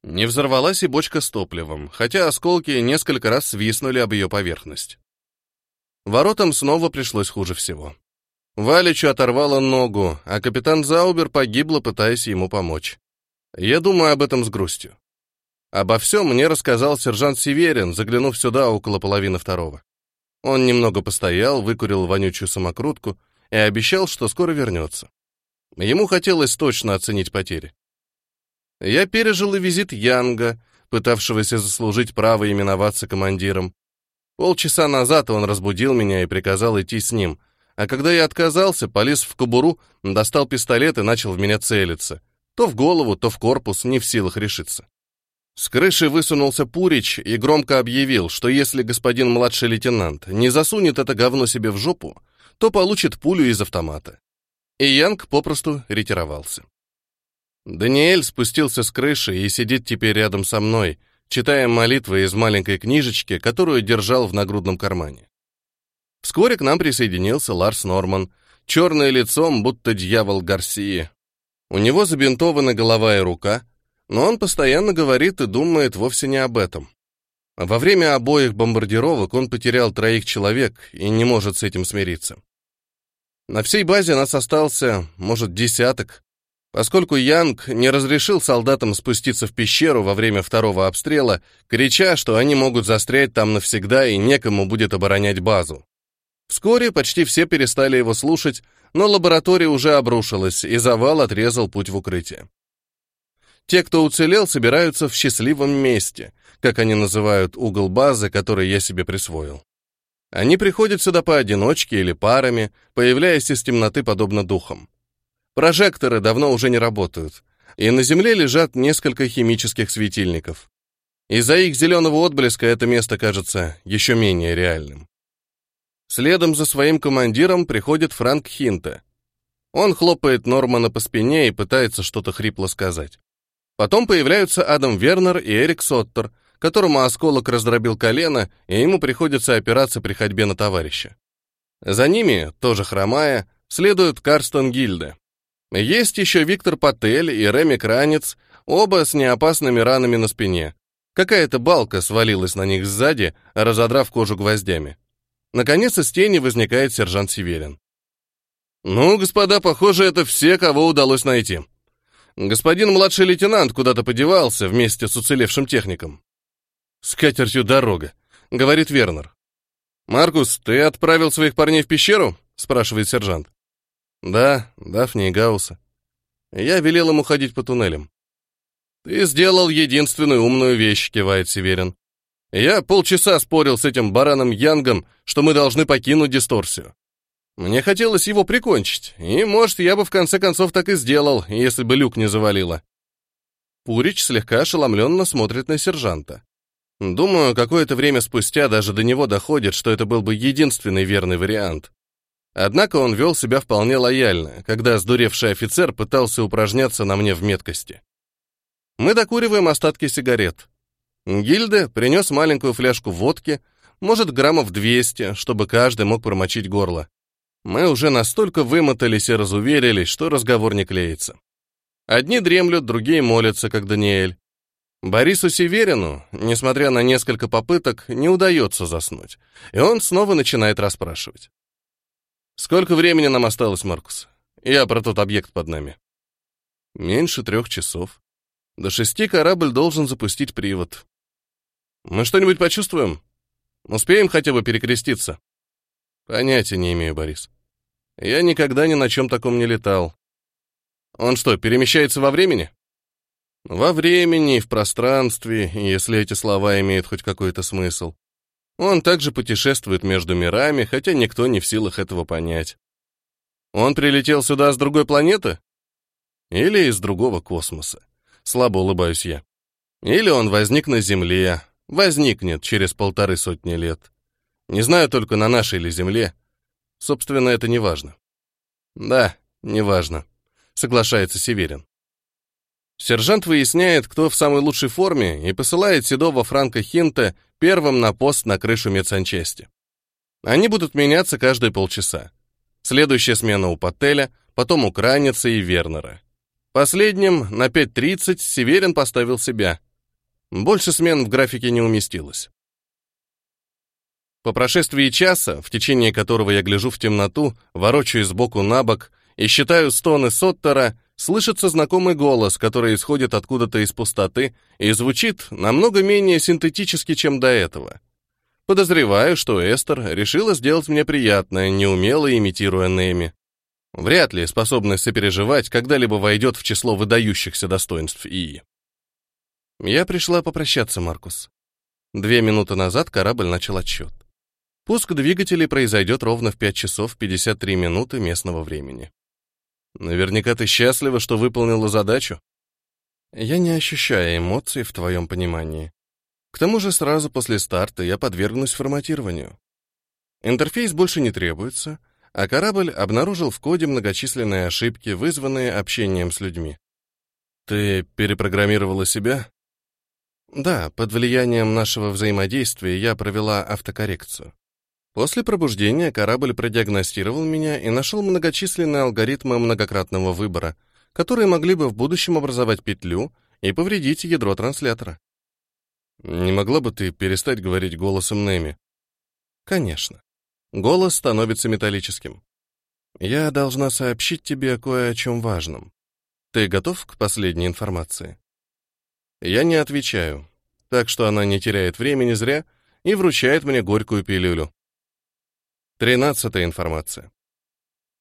Не взорвалась и бочка с топливом, хотя осколки несколько раз свистнули об ее поверхность. Воротам снова пришлось хуже всего. Валичу оторвало ногу, а капитан Заубер погибла, пытаясь ему помочь. Я думаю об этом с грустью. Обо всем мне рассказал сержант Северин, заглянув сюда около половины второго. Он немного постоял, выкурил вонючую самокрутку и обещал, что скоро вернется. Ему хотелось точно оценить потери. Я пережил и визит Янга, пытавшегося заслужить право именоваться командиром. Полчаса назад он разбудил меня и приказал идти с ним, а когда я отказался, полез в кобуру, достал пистолет и начал в меня целиться. То в голову, то в корпус, не в силах решиться. С крыши высунулся Пурич и громко объявил, что если господин младший лейтенант не засунет это говно себе в жопу, то получит пулю из автомата. И Янг попросту ретировался. Даниэль спустился с крыши и сидит теперь рядом со мной, читая молитвы из маленькой книжечки, которую держал в нагрудном кармане. Вскоре к нам присоединился Ларс Норман, черное лицом, будто дьявол Гарсии. У него забинтована голова и рука — но он постоянно говорит и думает вовсе не об этом. Во время обоих бомбардировок он потерял троих человек и не может с этим смириться. На всей базе нас остался, может, десяток, поскольку Янг не разрешил солдатам спуститься в пещеру во время второго обстрела, крича, что они могут застрять там навсегда и некому будет оборонять базу. Вскоре почти все перестали его слушать, но лаборатория уже обрушилась, и завал отрезал путь в укрытие. Те, кто уцелел, собираются в счастливом месте, как они называют угол базы, который я себе присвоил. Они приходят сюда поодиночке или парами, появляясь из темноты подобно духам. Прожекторы давно уже не работают, и на земле лежат несколько химических светильников. Из-за их зеленого отблеска это место кажется еще менее реальным. Следом за своим командиром приходит Франк Хинта. Он хлопает Нормана по спине и пытается что-то хрипло сказать. Потом появляются Адам Вернер и Эрик Соттер, которому осколок раздробил колено, и ему приходится опираться при ходьбе на товарища. За ними, тоже хромая, следуют Карстен Гильде. Есть еще Виктор Патель и Реми Кранец, оба с неопасными ранами на спине. Какая-то балка свалилась на них сзади, разодрав кожу гвоздями. Наконец из тени возникает сержант Северин. «Ну, господа, похоже, это все, кого удалось найти», Господин младший лейтенант куда-то подевался вместе с уцелевшим техником. С катертью дорога, говорит Вернер. Маркус, ты отправил своих парней в пещеру? спрашивает сержант. Да, Дафни и Гаусса. Я велел им уходить по туннелям. Ты сделал единственную умную вещь, кивает Северин. Я полчаса спорил с этим бараном Янгом, что мы должны покинуть дисторсию. Мне хотелось его прикончить, и, может, я бы в конце концов так и сделал, если бы люк не завалило. Пурич слегка ошеломленно смотрит на сержанта. Думаю, какое-то время спустя даже до него доходит, что это был бы единственный верный вариант. Однако он вел себя вполне лояльно, когда сдуревший офицер пытался упражняться на мне в меткости. Мы докуриваем остатки сигарет. Гильде принес маленькую фляжку водки, может, граммов 200, чтобы каждый мог промочить горло. Мы уже настолько вымотались и разуверились, что разговор не клеится. Одни дремлют, другие молятся, как Даниэль. Борису Северину, несмотря на несколько попыток, не удается заснуть, и он снова начинает расспрашивать. «Сколько времени нам осталось, Маркус? Я про тот объект под нами». «Меньше трех часов. До шести корабль должен запустить привод». «Мы что-нибудь почувствуем? Успеем хотя бы перекреститься?» Понятия не имею, Борис. Я никогда ни на чем таком не летал. Он что, перемещается во времени? Во времени, и в пространстве, если эти слова имеют хоть какой-то смысл. Он также путешествует между мирами, хотя никто не в силах этого понять. Он прилетел сюда с другой планеты? Или из другого космоса? Слабо улыбаюсь я. Или он возник на Земле, возникнет через полторы сотни лет. Не знаю только на нашей ли земле. Собственно, это не важно. Да, не важно, соглашается Северин. Сержант выясняет, кто в самой лучшей форме, и посылает Седова Франка Хинта первым на пост на крышу медсанчасти. Они будут меняться каждые полчаса. Следующая смена у Паттеля, потом у Краница и Вернера. Последним на 5.30 Северин поставил себя. Больше смен в графике не уместилось. По прошествии часа, в течение которого я гляжу в темноту, ворочаюсь сбоку на бок и считаю стоны Соттера, слышится знакомый голос, который исходит откуда-то из пустоты и звучит намного менее синтетически, чем до этого. Подозреваю, что Эстер решила сделать мне приятное, неумело имитируя Неми. Вряд ли способность сопереживать когда-либо войдет в число выдающихся достоинств Ии. Я пришла попрощаться, Маркус. Две минуты назад корабль начал отсчет. Пуск двигателей произойдет ровно в 5 часов 53 минуты местного времени. Наверняка ты счастлива, что выполнила задачу. Я не ощущаю эмоций в твоем понимании. К тому же сразу после старта я подвергнусь форматированию. Интерфейс больше не требуется, а корабль обнаружил в коде многочисленные ошибки, вызванные общением с людьми. Ты перепрограммировала себя? Да, под влиянием нашего взаимодействия я провела автокоррекцию. После пробуждения корабль продиагностировал меня и нашел многочисленные алгоритмы многократного выбора, которые могли бы в будущем образовать петлю и повредить ядро транслятора. Не могла бы ты перестать говорить голосом Неми? Конечно. Голос становится металлическим. Я должна сообщить тебе кое о чем важном. Ты готов к последней информации? Я не отвечаю, так что она не теряет времени зря и вручает мне горькую пилюлю. Тринадцатая информация.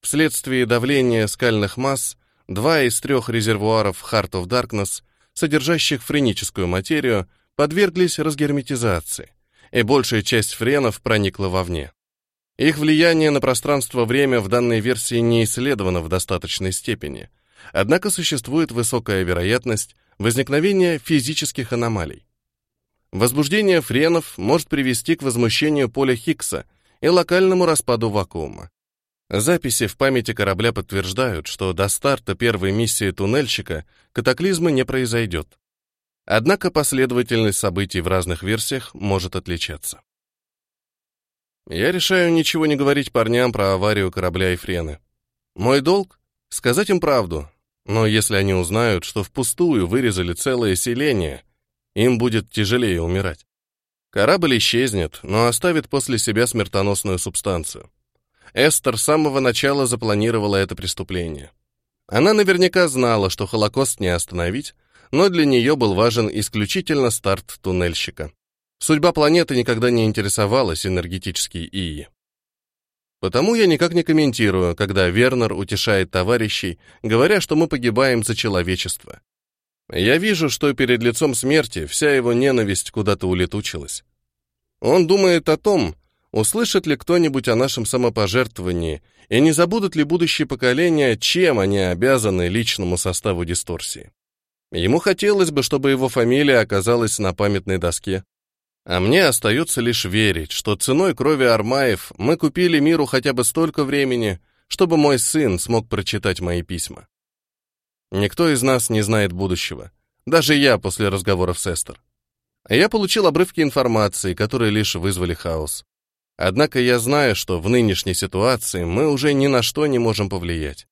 Вследствие давления скальных масс, два из трех резервуаров Heart of Darkness, содержащих френическую материю, подверглись разгерметизации, и большая часть френов проникла вовне. Их влияние на пространство-время в данной версии не исследовано в достаточной степени, однако существует высокая вероятность возникновения физических аномалий. Возбуждение френов может привести к возмущению поля Хиггса – и локальному распаду вакуума. Записи в памяти корабля подтверждают, что до старта первой миссии туннельщика катаклизма не произойдет. Однако последовательность событий в разных версиях может отличаться. Я решаю ничего не говорить парням про аварию корабля и Френы. Мой долг — сказать им правду, но если они узнают, что впустую вырезали целое селение, им будет тяжелее умирать. Корабль исчезнет, но оставит после себя смертоносную субстанцию. Эстер с самого начала запланировала это преступление. Она наверняка знала, что Холокост не остановить, но для нее был важен исключительно старт туннельщика. Судьба планеты никогда не интересовалась энергетические ИИ. Потому я никак не комментирую, когда Вернер утешает товарищей, говоря, что мы погибаем за человечество. Я вижу, что перед лицом смерти вся его ненависть куда-то улетучилась. Он думает о том, услышит ли кто-нибудь о нашем самопожертвовании и не забудут ли будущие поколения, чем они обязаны личному составу дисторсии. Ему хотелось бы, чтобы его фамилия оказалась на памятной доске. А мне остается лишь верить, что ценой крови Армаев мы купили миру хотя бы столько времени, чтобы мой сын смог прочитать мои письма. Никто из нас не знает будущего. Даже я после разговоров с Эстер. Я получил обрывки информации, которые лишь вызвали хаос. Однако я знаю, что в нынешней ситуации мы уже ни на что не можем повлиять.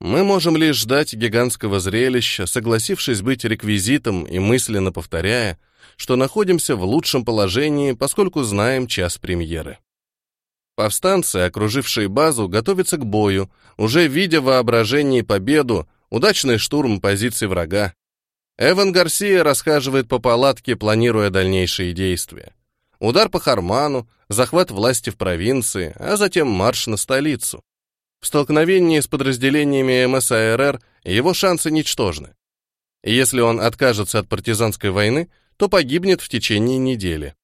Мы можем лишь ждать гигантского зрелища, согласившись быть реквизитом и мысленно повторяя, что находимся в лучшем положении, поскольку знаем час премьеры. Повстанцы, окружившие базу, готовятся к бою, уже видя воображение победу, удачный штурм позиций врага. Эван Гарсия рассказывает по палатке, планируя дальнейшие действия. Удар по Харману, захват власти в провинции, а затем марш на столицу. В столкновении с подразделениями МСАРР его шансы ничтожны. Если он откажется от партизанской войны, то погибнет в течение недели.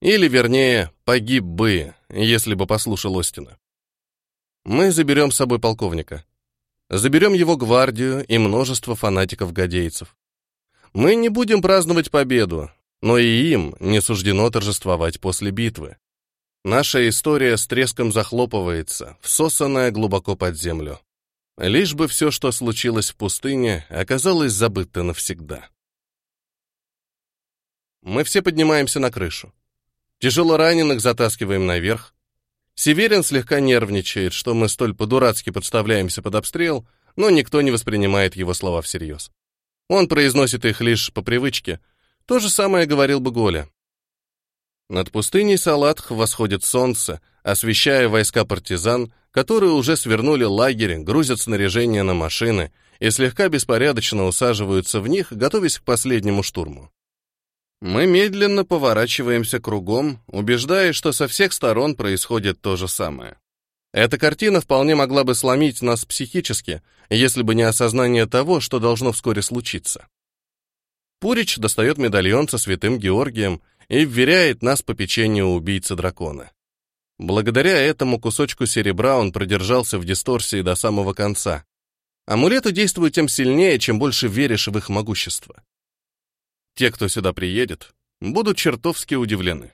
Или, вернее, погиб бы, если бы послушал Остина. Мы заберем с собой полковника. Заберем его гвардию и множество фанатиков-гадейцев. Мы не будем праздновать победу, но и им не суждено торжествовать после битвы. Наша история с треском захлопывается, всосанная глубоко под землю. Лишь бы все, что случилось в пустыне, оказалось забыто навсегда. Мы все поднимаемся на крышу. Тяжело раненых затаскиваем наверх. Северин слегка нервничает, что мы столь по-дурацки подставляемся под обстрел, но никто не воспринимает его слова всерьез. Он произносит их лишь по привычке. То же самое говорил бы Голя. Над пустыней Салатх восходит солнце, освещая войска партизан, которые уже свернули лагерь, грузят снаряжение на машины и слегка беспорядочно усаживаются в них, готовясь к последнему штурму. Мы медленно поворачиваемся кругом, убеждаясь, что со всех сторон происходит то же самое. Эта картина вполне могла бы сломить нас психически, если бы не осознание того, что должно вскоре случиться. Пурич достает медальон со святым Георгием и вверяет нас по печенью убийцы дракона. Благодаря этому кусочку серебра он продержался в дисторсии до самого конца. Амулеты действуют тем сильнее, чем больше веришь в их могущество. Те, кто сюда приедет, будут чертовски удивлены.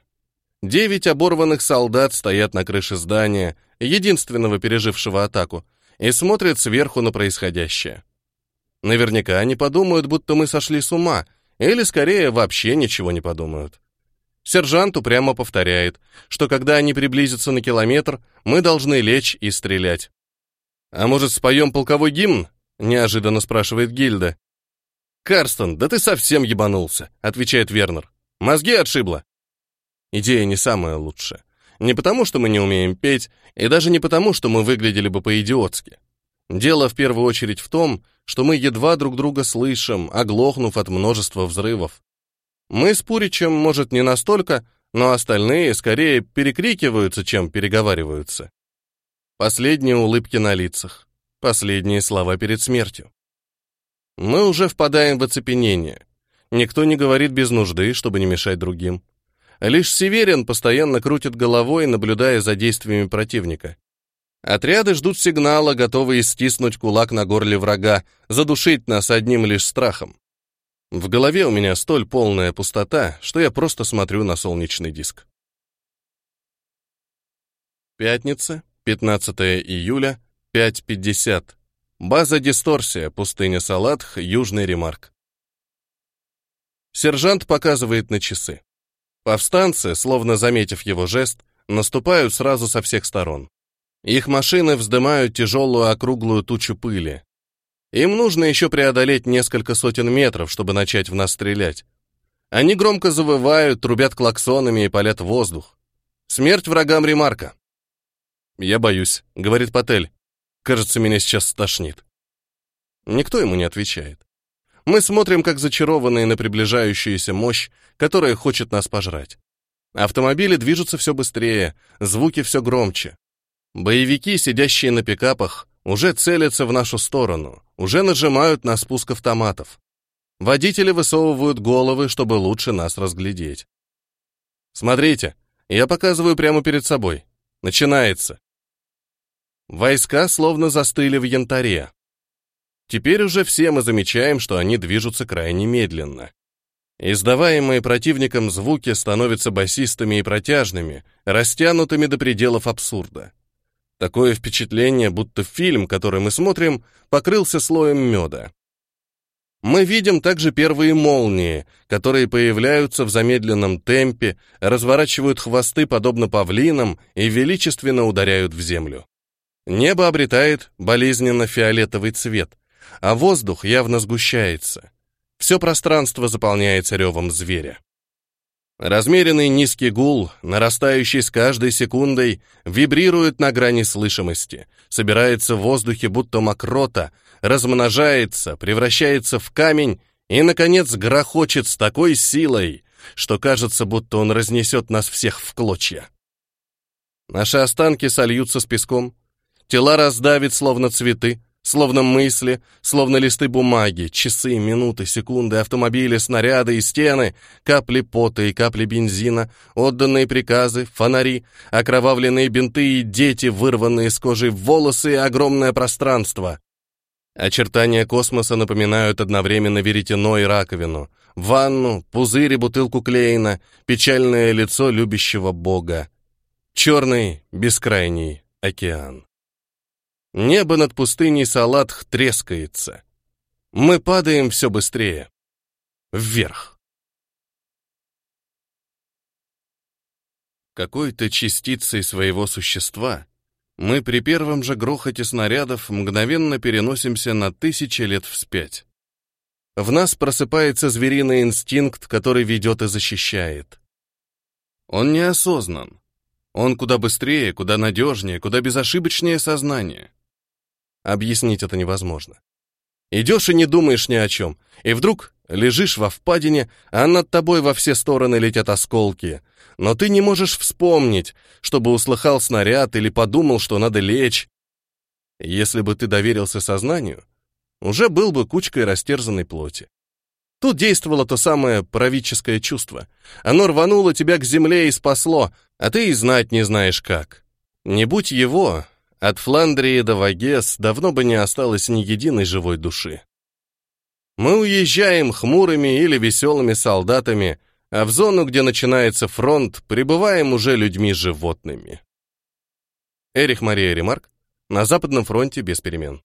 Девять оборванных солдат стоят на крыше здания — единственного пережившего атаку, и смотрит сверху на происходящее. Наверняка они подумают, будто мы сошли с ума, или скорее вообще ничего не подумают. Сержант упрямо повторяет, что когда они приблизятся на километр, мы должны лечь и стрелять. «А может, споем полковой гимн?» — неожиданно спрашивает Гильда. «Карстон, да ты совсем ебанулся», — отвечает Вернер. «Мозги отшибло». Идея не самая лучшая. Не потому, что мы не умеем петь, и даже не потому, что мы выглядели бы по-идиотски. Дело в первую очередь в том, что мы едва друг друга слышим, оглохнув от множества взрывов. Мы с Пуричем, может, не настолько, но остальные скорее перекрикиваются, чем переговариваются. Последние улыбки на лицах, последние слова перед смертью. Мы уже впадаем в оцепенение. Никто не говорит без нужды, чтобы не мешать другим. Лишь Северин постоянно крутит головой, наблюдая за действиями противника. Отряды ждут сигнала, готовые стиснуть кулак на горле врага, задушить нас одним лишь страхом. В голове у меня столь полная пустота, что я просто смотрю на солнечный диск. Пятница, 15 июля, 5.50. База «Дисторсия», пустыня Салатх, Южный Ремарк. Сержант показывает на часы. Повстанцы, словно заметив его жест, наступают сразу со всех сторон. Их машины вздымают тяжелую округлую тучу пыли. Им нужно еще преодолеть несколько сотен метров, чтобы начать в нас стрелять. Они громко завывают, трубят клаксонами и палят в воздух. Смерть врагам Ремарка. «Я боюсь», — говорит Патель. «Кажется, меня сейчас стошнит». Никто ему не отвечает. Мы смотрим, как зачарованные на приближающуюся мощь, которая хочет нас пожрать. Автомобили движутся все быстрее, звуки все громче. Боевики, сидящие на пикапах, уже целятся в нашу сторону, уже нажимают на спуск автоматов. Водители высовывают головы, чтобы лучше нас разглядеть. Смотрите, я показываю прямо перед собой. Начинается. Войска словно застыли в янтаре. Теперь уже все мы замечаем, что они движутся крайне медленно. Издаваемые противником звуки становятся басистыми и протяжными, растянутыми до пределов абсурда. Такое впечатление, будто фильм, который мы смотрим, покрылся слоем меда. Мы видим также первые молнии, которые появляются в замедленном темпе, разворачивают хвосты подобно павлинам и величественно ударяют в землю. Небо обретает болезненно-фиолетовый цвет, а воздух явно сгущается. Все пространство заполняется ревом зверя. Размеренный низкий гул, нарастающий с каждой секундой, вибрирует на грани слышимости, собирается в воздухе будто мокрота, размножается, превращается в камень и, наконец, грохочет с такой силой, что кажется, будто он разнесет нас всех в клочья. Наши останки сольются с песком, тела раздавит, словно цветы, Словно мысли, словно листы бумаги, часы, минуты, секунды, автомобили, снаряды и стены, капли пота и капли бензина, отданные приказы, фонари, окровавленные бинты и дети, вырванные из кожи волосы и огромное пространство. Очертания космоса напоминают одновременно веретено и раковину, ванну, пузырь и бутылку клеина, печальное лицо любящего бога. Черный, бескрайний океан. Небо над пустыней Салатх трескается. Мы падаем все быстрее. Вверх. Какой-то частицей своего существа мы при первом же грохоте снарядов мгновенно переносимся на тысячи лет вспять. В нас просыпается звериный инстинкт, который ведет и защищает. Он неосознан. Он куда быстрее, куда надежнее, куда безошибочнее сознание. Объяснить это невозможно. Идешь и не думаешь ни о чем, и вдруг лежишь во впадине, а над тобой во все стороны летят осколки. Но ты не можешь вспомнить, чтобы услыхал снаряд или подумал, что надо лечь. Если бы ты доверился сознанию, уже был бы кучкой растерзанной плоти. Тут действовало то самое правительское чувство. Оно рвануло тебя к земле и спасло, а ты и знать не знаешь как. Не будь его, от Фландрии до Вагес давно бы не осталось ни единой живой души. Мы уезжаем хмурыми или веселыми солдатами, а в зону, где начинается фронт, прибываем уже людьми-животными. Эрих Мария Ремарк на Западном фронте без перемен.